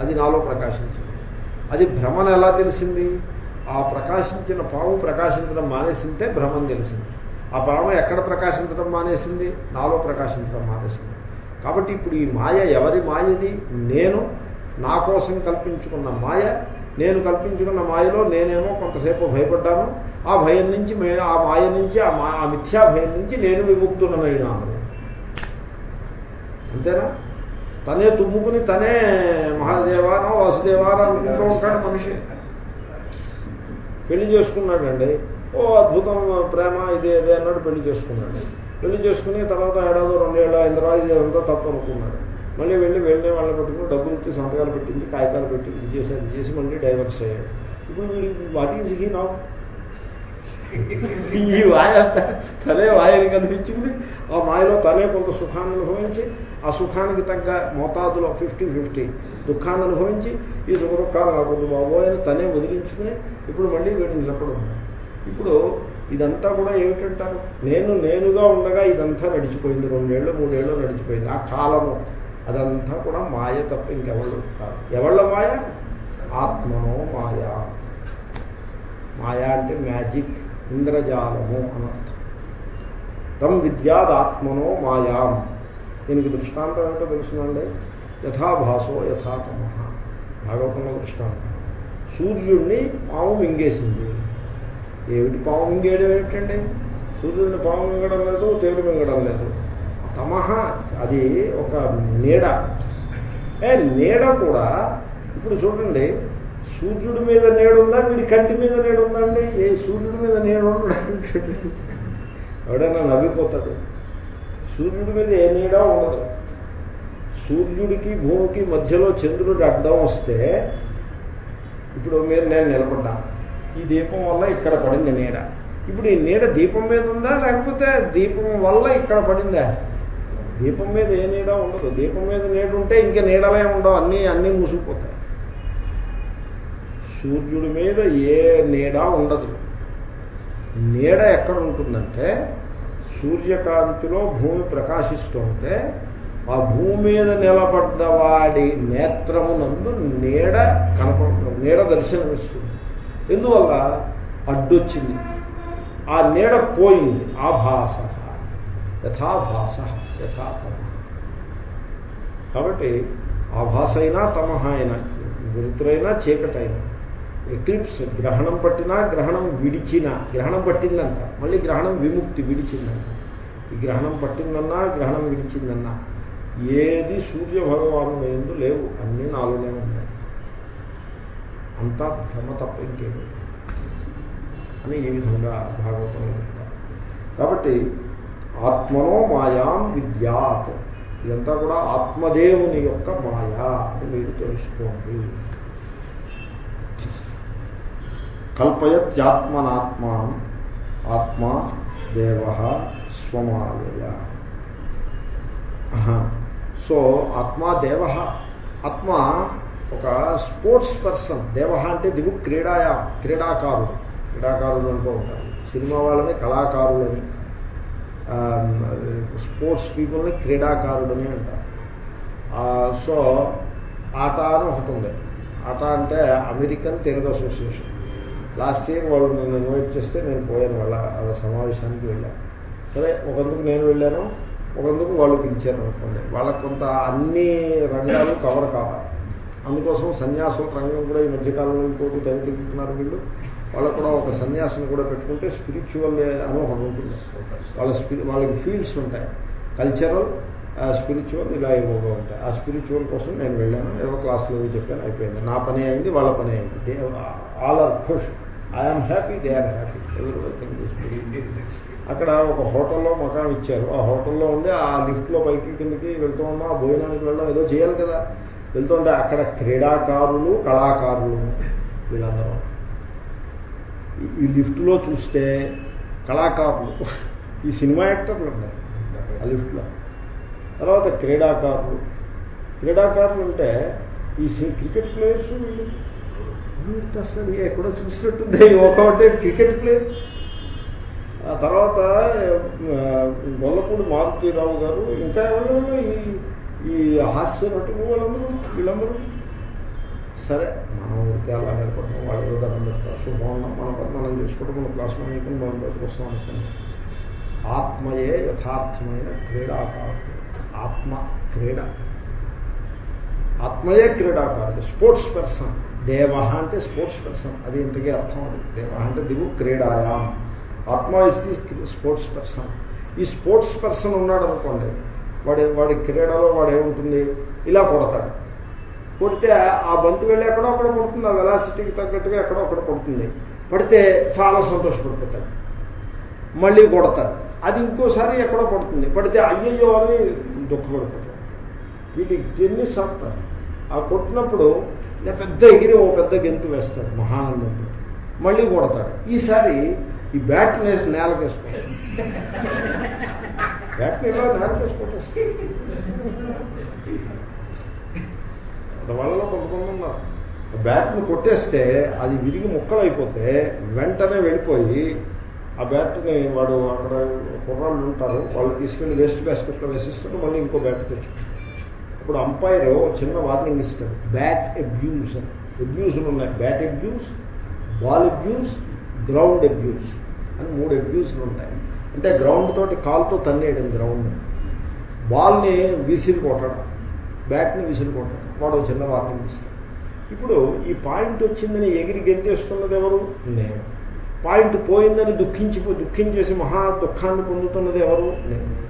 అది నాలో ప్రకాశించింది. అది భ్రమను ఎలా తెలిసింది? ఆ ప్రకాశించిన పాము ప్రకాశించడం మానేసింటే భ్రమం తెలిసింది. ఆ పాము ఎక్కడ ప్రకాశించడం మానేసింది? నాలో ప్రకాశించడం మానేసింది. కాబట్టి ఇప్పుడు ఈ మాయ ఎవరి మాయది? నేను నా కోసం కల్పించుకున్న మాయ నేను కల్పించుకున్న మాయలో నేనేమో కొంతసేపు భయపడ్డాను ఆ భయం నుంచి ఆ మాయ నుంచి ఆ మా ఆ మిథ్యా భయం నుంచి నేను విముక్తునమైనాను అంతేనా? తనే తుమ్ముకుని తనే మహాదేవానో వాసుదేవానో అనుకుంటూ ఉంటాడు మనిషి. పెళ్ళి చేసుకున్నాడండి. ఓ అద్భుతం ప్రేమ ఇది ఇది అన్నాడు పెళ్ళి చేసుకున్నాడు. పెళ్ళి చేసుకుని తర్వాత ఏడాదో రెండేళ్ళు అయిన తర్వాత ఇది అంతా తప్పు అనుకున్నాడు. మళ్ళీ వెళ్ళి వెళ్ళే వాళ్ళని పెట్టుకుని డబ్బులు ఇచ్చి సంతకాలు పెట్టించి కాగితాలు పెట్టి ఇది చేసి అది చేసి మళ్ళీ డైవర్స్ అయ్యాడు. ఇప్పుడు వీడు వాట్ ఈజ్ హీ నౌ ఈ వాయ తనే వాయని కనిపించింది ఆ మాయలో తనే కొంత సుఖాన్ని అనుభవించి ఆ సుఖానికి తగ్గ మోతాదులో ఫిఫ్టీ ఫిఫ్టీ దుఃఖాన్ని అనుభవించి ఈ సుఖ దుఃఖాలు కాకూడదు బాబోయ్ అని తనే వదిలించుకుని ఇప్పుడు మళ్ళీ వీడు నిలబడి ఇప్పుడు ఇదంతా కూడా ఏమిటంటారు? నేను నేనుగా ఉండగా ఇదంతా నడిచిపోయింది రెండేళ్ళు మూడేళ్ళు నడిచిపోయింది. ఆ కాలము అదంతా కూడా మాయ తప్ప ఇంకెవళ్ళు కాదు. ఎవళ్ళ మాయ? ఆత్మనో మాయ. మాయా అంటే మ్యాజిక్. ఇంద్రజాలము అనర్థం తమ్ విద్యాదాత్మనో మాయాం. దీనికి దృష్టాంతం ఏమిటో తెలుసునండి? యథాభాసో యథాతమ. భాగవతంలో దృష్టాంతం. సూర్యుడిని పాము మింగేసింది. ఏమిటి పాము మింగేయడం ఏమిటండి? సూర్యుడిని పాము మింగడం లేదు తేలు మింగడం లేదు. తమహ అది ఒక నీడ. ఏ నీడ కూడా ఇప్పుడు చూడండి సూర్యుడి మీద నీడుందా వీడి కంటి మీద నీడుందా అండి? ఏ సూర్యుడి మీద నీడు ఎవడైనా నవ్విపోతాడు. సూర్యుడి మీద ఏ నీడ ఉండదు. సూర్యుడికి భూమికి మధ్యలో చంద్రుడి అడ్డం వస్తే ఇప్పుడు మీరు నేను నిలబడ్డా ఈ దీపం వల్ల ఇక్కడ పడింది నీడ. ఇప్పుడు ఈ నీడ దీపం మీద ఉందా? లేకపోతే దీపం వల్ల ఇక్కడ పడిందా? దీపం మీద ఏ నీడ ఉండదు. దీపం మీద నీడ ఉంటే ఇంకా నీడలే ఉండవు. అన్నీ అన్నీ మూసుకుపోతాయి సూర్యుడి మీద ఏ నీడ ఉండదు. నీడ ఎక్కడ ఉంటుందంటే సూర్యకాంతిలో భూమి ప్రకాశిస్తుంటే ఆ భూమి మీద నిలబడ్డవాడి నేత్రమునందు నీడ కనపడుతుంది. నీడ దర్శనమిస్తుంది ఎందువల్ల? అడ్డొచ్చింది. ఆ నీడ పోయింది. ఆ భాష యథాభాస యథాతమ కాబట్టి ఆ భాష అయినా తమహ అయినా వెలుతురైనా చీకటైనా ఎక్లిప్స్ గ్రహణం పట్టినా గ్రహణం విడిచినా గ్రహణం పట్టిందంట. మళ్ళీ గ్రహణం విముక్తి విడిచిందంట. ఈ గ్రహణం పట్టిందన్నా గ్రహణం విడిచిందన్నా ఏది సూర్య భగవాను ఎందు లేవు. అన్నీ నాలోనే ఉన్నాయి. అంతా భ్రమ తప్ప ఇంకేమి అని ఈ విధంగా భాగవతంలో చెప్తారు. కాబట్టి ఆత్మనో మాయాం విద్యాత్. ఇదంతా కూడా ఆత్మదేవుని యొక్క మాయా అని మీరు తెలుసుకోండి. కల్పయత్యాత్మనాత్మానం ఆత్మ దేవ స్వమాయ సో ఆత్మా దేవ ఆత్మ ఒక స్పోర్ట్స్ పర్సన్. దేవ అంటే దిగు క్రీడాయా క్రీడాకారుడు. క్రీడాకారులు అంటూ ఉంటారు. సినిమా వాళ్ళని కళాకారులని స్పోర్ట్స్ పీపుల్ని క్రీడాకారుడని అంటారు. సో ఆట అని ఒకటి ఉంది. ఆట అంటే American Telugu association. Last year వాళ్ళు నేను ఇన్వైట్ చేస్తే నేను పోయాను వాళ్ళ వాళ్ళ సమావేశానికి వెళ్ళాను. సరే ఒకందుకు నేను వెళ్ళాను ఒకందుకు వాళ్ళు పిలిచారు అనుకోండి. వాళ్ళకు కొంత అన్ని రంగాలు కవర్ కావాలి. అందుకోసం సన్యాసుల రంగం కూడా ఈ మధ్యకాలంలో ఇంకోటి తెగతిరుగుతున్నారు వీళ్ళు. వాళ్ళకు కూడా ఒక సన్యాసం కూడా పెట్టుకుంటే స్పిరిచువల్ అని ఒకటి ఉంటుంది. వాళ్ళ స్పిరి వాళ్ళకి ఫీల్డ్స్ ఉంటాయి. కల్చరల్ స్పిరిచువల్ ఇలా ఏమోగా ఉంటాయి. ఆ స్పిరిచువల్ కోసం నేను వెళ్ళాను. ఏదో క్లాసులో చెప్పాను అయిపోయింది. నా పని అయింది వాళ్ళ పని అయింది. All are ఖుష్ I'm happy they are happy అక్కడ ఒక హోటల్లో మకాం ఇచ్చారు. ఆ హోటల్లో ఉండి ఆ లిఫ్ట్లో పైకి కిందకి వెళ్తూ ఉన్నాం ఆ భోజనానికి వెళ్ళడం ఏదో చేయాలి కదా. వెళ్తుంటే అక్కడ క్రీడాకారులు కళాకారులు వీళ్ళందరూ ఈ లిఫ్ట్లో చూస్తే కళాకారులు. ఈ సినిమా యాక్టర్లు ఉన్నాయి ఆ లిఫ్ట్లో. తర్వాత క్రీడాకారులు. క్రీడాకారులు అంటే ఈ క్రికెట్ ప్లేయర్స్ వీళ్ళు. వీళ్ళకి అసలు ఎక్కడో చూసినట్టుంది. ఒకటే క్రికెట్ ప్లేయర్. ఆ తర్వాత గొల్లపూడి మారుతీరావు గారు ఇంకా ఎవరు ఈ ఈ హాస్య నటులు వాళ్ళందరూ వీళ్ళందరూ. సరే మనం ఊరికే అలా నిలబడతాం వాళ్ళు ఏదో దండం పెడతారు శుభం మన మనం చేసుకుంటాం మన క్లాస్ మనం అయిపోయి మనం బయటకు వస్తాం అనుకోండి. ఆత్మయే యథార్థమైన క్రీడాకారుడు. ఆత్మ క్రీడ. ఆత్మయే క్రీడాకారుడు. Sports person. దేవ అంటే స్పోర్ట్స్ పర్సన్. అది ఇంతకీ అర్థం అది. దేవ అంటే దిగు క్రీడాయా. ఆత్మ ఇస్ ది స్పోర్ట్స్ పర్సన్ ఈ స్పోర్ట్స్ పర్సన్ ఉన్నాడు అనుకోండి వాడి వాడి క్రీడలో వాడు ఏముంటుంది? ఇలా కొడతాడు. కొడితే ఆ బంతి వెళ్ళి ఎక్కడో అక్కడ పడుతుంది ఆ వెలాసిటీకి తగ్గట్టుగా ఎక్కడో అక్కడ పడుతుంది పడితే చాలా సంతోషపడిపోతాడు. మళ్ళీ కొడతాడు. అది ఇంకోసారి ఎక్కడో పడుతుంది పడితే అయ్యయ్యో అని దుఃఖపడిపోతాడు. వీటికి ఎన్ని సత్తా ఆ కొట్టినప్పుడు ఇలా పెద్ద ఎగిరి ఓ పెద్ద గెంతు వేస్తాడు మహానందంతో మళ్ళీ కొడతాడు. ఈసారి ఈ బ్యాట్ వేసి నేలకేసుకోండి బ్యాట్ ఇలా నేలకేసుకుంటాడు అందువల్ల కొంతమంది ఉన్నారు బ్యాట్ని కొట్టేస్తే అది విరిగి ముక్కలైపోతే వెంటనే వెళ్ళిపోయి ఆ బ్యాట్ని వాడు అక్కడ కుర్రాళ్ళు ఉంటారు వాళ్ళు తీసుకెళ్ళి వేస్ట్ బ్యాస్కెట్లో వేసిస్తుంటే మళ్ళీ ఇంకో బ్యాట్ తెచ్చుకుంటారు. ఇప్పుడు అంపైర్ చిన్న వార్నింగ్ ఇస్తాడు. బ్యాట్ అబ్యూస్ అని. ఉన్నాయి. Bat abuse ball abuse ground abuse అని మూడు అబ్యూస్లు ఉంటాయి. అంటే గ్రౌండ్ తోటి కాల్తో తన్నేయడం గ్రౌండ్ బాల్ని విసిరి కొట్టడం. బ్యాట్ని విసిరి కొట్టడం. వాడు చిన్న వార్నింగ్ ఇస్తాడు. ఇప్పుడు ఈ పాయింట్ వచ్చిందని ఎగిరి గెంతేస్తున్నది ఎవరు? నేను. పాయింట్ పోయిందని దుఃఖించి దుఃఖించేసి మహా దుఃఖాన్ని పొందుతున్నది ఎవరు? నేను.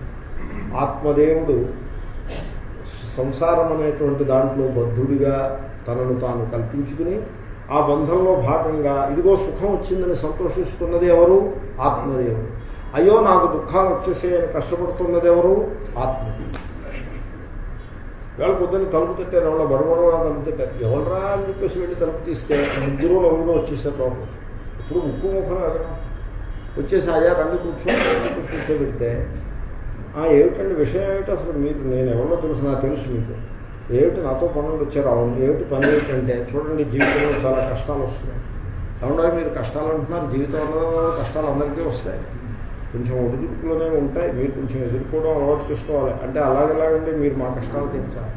ఆత్మదేవుడు సంసారం అనేటువంటి దాంట్లో బద్ధుడిగా తనను తాను కల్పించుకుని ఆ బంధంలో భాగంగా ఇదిగో సుఖం వచ్చిందని సంతోషిస్తున్నది ఎవరు? ఆత్మదేవుడు. అయ్యో నాకు దుఃఖాలు వచ్చేసేయని కష్టపడుతున్నది ఎవరు? ఆత్మ వేళ పొద్దున్న తలుపు తిట్టారు ఎవరో బడబడగా తలుపు తిట్టారు. ఎవడరా అని చెప్పేసి వెళ్ళి తలుపు తీస్తే ముగ్గురు నలుగురు వచ్చేసారు లోపల ఇప్పుడు ముక్కు ముఖం వచ్చేసి అయ్యా రండి కూర్చొని కూర్చోబెడితే ఏమిటండి విషయం ఏమిటి అసలు మీరు నేను ఎవరో తెలుసు నాకు తెలుసు మీకు. ఏమిటి నాతో పనులు వచ్చారు? అవును. ఏమిటి పని ఏమిటంటే చూడండి జీవితంలో చాలా కష్టాలు వస్తున్నాయి. అవునా మీరు కష్టాలు అంటున్నారు. జీవితంలో కష్టాలు అందరికీ వస్తాయి. కొంచెం ఒడిదుడుకులోనే ఉంటాయి. మీరు కొంచెం ఎదుర్కోవడం అలవాటు చేసుకోవాలి. అంటే అలాగేలాగంటే మీరు మా కష్టాలు తెచ్చాలి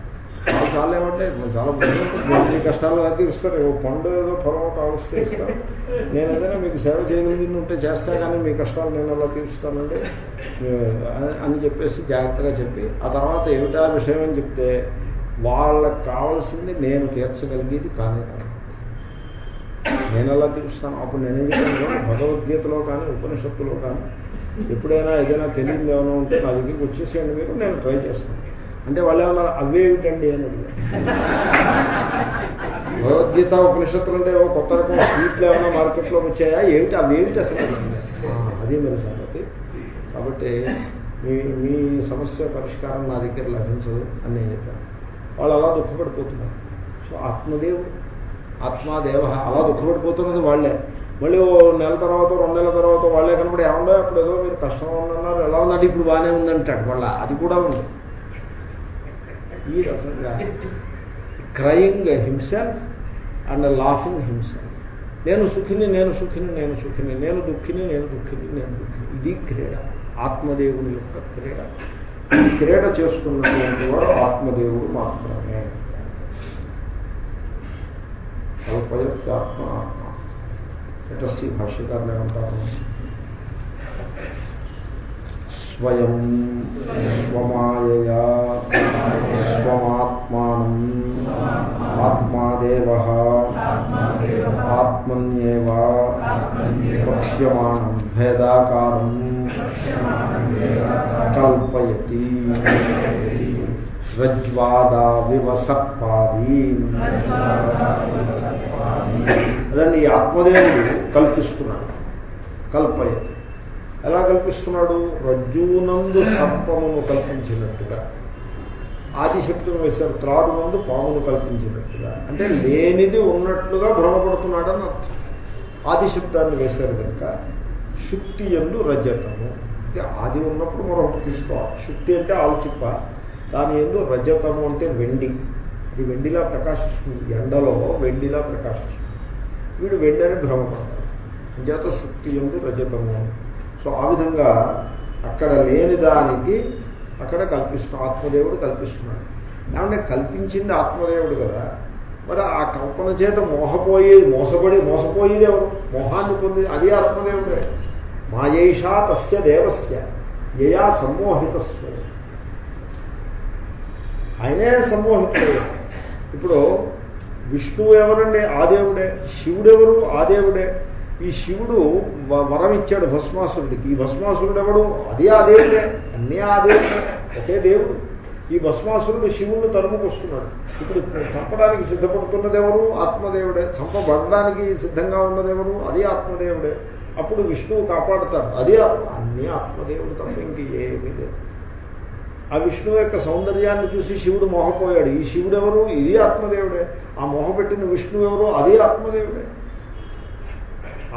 చాలా చాలా ఏమంటే చాలా మీ కష్టాలు అది తీరుస్తారు ఓ పండు ఏదో పొలం కావలిస్తే ఇస్తాను నేను ఏదైనా మీకు సేవ చేయగలిగింది ఉంటే చేస్తా కానీ మీ కష్టాలు నేను అలా తీరుస్తానండి. అని చెప్పేసి జాగ్రత్తగా చెప్పి ఆ తర్వాత ఏమిటా విషయం అని చెప్తే వాళ్ళకి కావాల్సింది నేను తీర్చగలిగేది కానీ కాదు. నేను అలా తీరుస్తాను. అప్పుడు నేను చెప్తాను భగవద్గీతలో కానీ ఉపనిషత్తులో కానీ ఎప్పుడైనా ఏదైనా తెలియదు ఏమైనా ఉంటే నా దగ్గరికి వచ్చేసేయండి మీరు నేను ట్రై చేస్తాను. అంటే వాళ్ళు ఏమన్నారు అవేమిటండి అని భగవద్గీత ఉపనిషత్తులు అంటే కొత్త రకం. స్వీట్లు ఏమైనా మార్కెట్లోకి వచ్చాయా? ఏమిటి? అవేమిటి అసలు? అది మరి సంగతి. కాబట్టి మీ మీ సమస్య పరిష్కారం నా దగ్గర లభించదు అని నేను చెప్పాను. వాళ్ళు అలా దుఃఖపడిపోతున్నారు. సో ఆత్మదేవుడు ఆత్మాదేవ అలా దుఃఖపడిపోతున్నది వాళ్ళే. మళ్ళీ ఓ నెల తర్వాత రెండు నెలల తర్వాత వాళ్ళే కనపడి ఏమన్నా అప్పుడు ఏదో మీరు కష్టం ఉందన్నారు ఎలా ఉందంటే ఇప్పుడు బాగానే ఉందంటాడు. వాళ్ళ అది కూడా ఉంది. ఈ రకంగా crying himself and laughing himself నేను సుఖిని నేను సుఖిని నేను సుఖిని నేను దుఃఖిని నేను దుఃఖిని నేను దుఃఖిని ఇది క్రీడ ఆత్మదేవుని యొక్క క్రీడ ఈ క్రీడ చేసుకున్నటువంటి వాడు ఆత్మదేవుడు మాత్రమే అల్పయత్యాత్మ ఆత్మ ఎటస్సి భాష్యకారులు ఏమంటారు స్వయం స్వమాయయా స్వమాత్మానం ఆత్మాదేవ ఆత్మన్యేవ వక్ష్యమాణం భేదాకారం కల్పయతి రజ్వాదా వివసత్పాది అదండి ఈ ఆత్మదేవుడు కల్పిస్తున్నాడు కల్పయతి. ఎలా కల్పిస్తున్నాడు? రజ్జునందు సర్పమును కల్పించినట్టుగా. ఆదిశక్తిని వేశారు త్రాడు నందు పామును కల్పించినట్టుగా. అంటే లేనిది ఉన్నట్లుగా భ్రమపడుతున్నాడని అర్థం. ఆదిశబ్దాన్ని వేశారు కనుక శుక్తి ఎందు రజతము. అంటే ఆది ఉన్నప్పుడు మరొకటి తీసుకోవాలి. శుక్తి అంటే ఆల్చిప్ప దాని ఎందు రజతము అంటే వెండి. ఇది వెండిలా ప్రకాశిస్తుంది. ఎండలో వెండిలా ప్రకాశిస్తుంది. వీడు వెండి అని భ్రమపడతాడు. అంచేత శుక్తి ఎందు రజతము సో ఆ విధంగా అక్కడ లేని దానికి అక్కడ కల్పిస్తున్నాడు ఆత్మదేవుడు కల్పిస్తున్నాడు. ఏమంటే కల్పించింది ఆత్మదేవుడు కదా. మరి ఆ కల్పన చేత మోహపోయేది మోసపడి మోసపోయేది మోహాన్ని పొంది అది ఆత్మదేవుడే. మాయేషా తస్య దేవస్య యయా సమ్మోహితస్వ ఆయనే సమ్మోహితుడు. ఇప్పుడు విష్ణువు ఎవరండి? ఆ దేవుడే. శివుడు ఆ దేవుడే. ఈ శివుడు వరం ఇచ్చాడు భస్మాసురుడికి. ఈ భస్మాసురుడు ఎవడు? అది ఆ దేవుడే. అన్నీ ఆ దేవుడే. ఒకే దేవుడు. ఈ భస్మాసురుడు శివుడు తరుముకొస్తున్నాడు. ఇప్పుడు చంపడానికి సిద్ధపడుతున్నదెవరు ఆత్మదేవుడే. చంపబడడానికి సిద్ధంగా ఉన్నదెవరు అది ఆత్మదేవుడే. అప్పుడు విష్ణువు కాపాడుతాడు. అది అన్నీ ఆత్మదేవుడు తప్ప ఇంక ఏమీ లేదు. ఆ విష్ణువు యొక్క సౌందర్యాన్ని చూసి శివుడు మోహపోయాడు. ఈ శివుడు ఎవరు? ఇది ఆత్మదేవుడే. ఆ మోహపెట్టిన విష్ణువు ఎవరు? అది ఆత్మదేవుడే.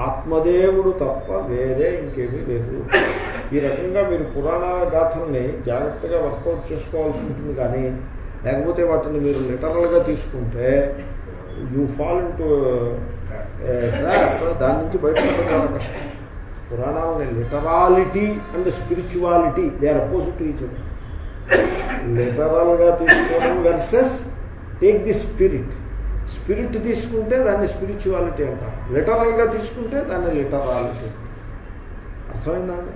ఆత్మదేవుడు తప్ప వేరే ఇంకేమీ లేదు. ఈ రకంగా మీరు పురాణ గాథల్ని జాగ్రత్తగా వర్కౌట్ చేసుకోవాల్సి ఉంటుంది కానీ లేకపోతే వాటిని మీరు లిటరల్గా తీసుకుంటే యూ ఫాల్ ఇంటూ దాని నుంచి బయటపడడం చాలా కష్టం. పురాణాలని literality and spirituality they are opposite each లిటరల్గా తీసుకోవడం versus take the spirit spirit తీసుకుంటే దాన్ని స్పిరిచువాలిటీ అంటారు. లిటరల్గా తీసుకుంటే దాన్ని లిటరాలిటీ అర్థమైందండి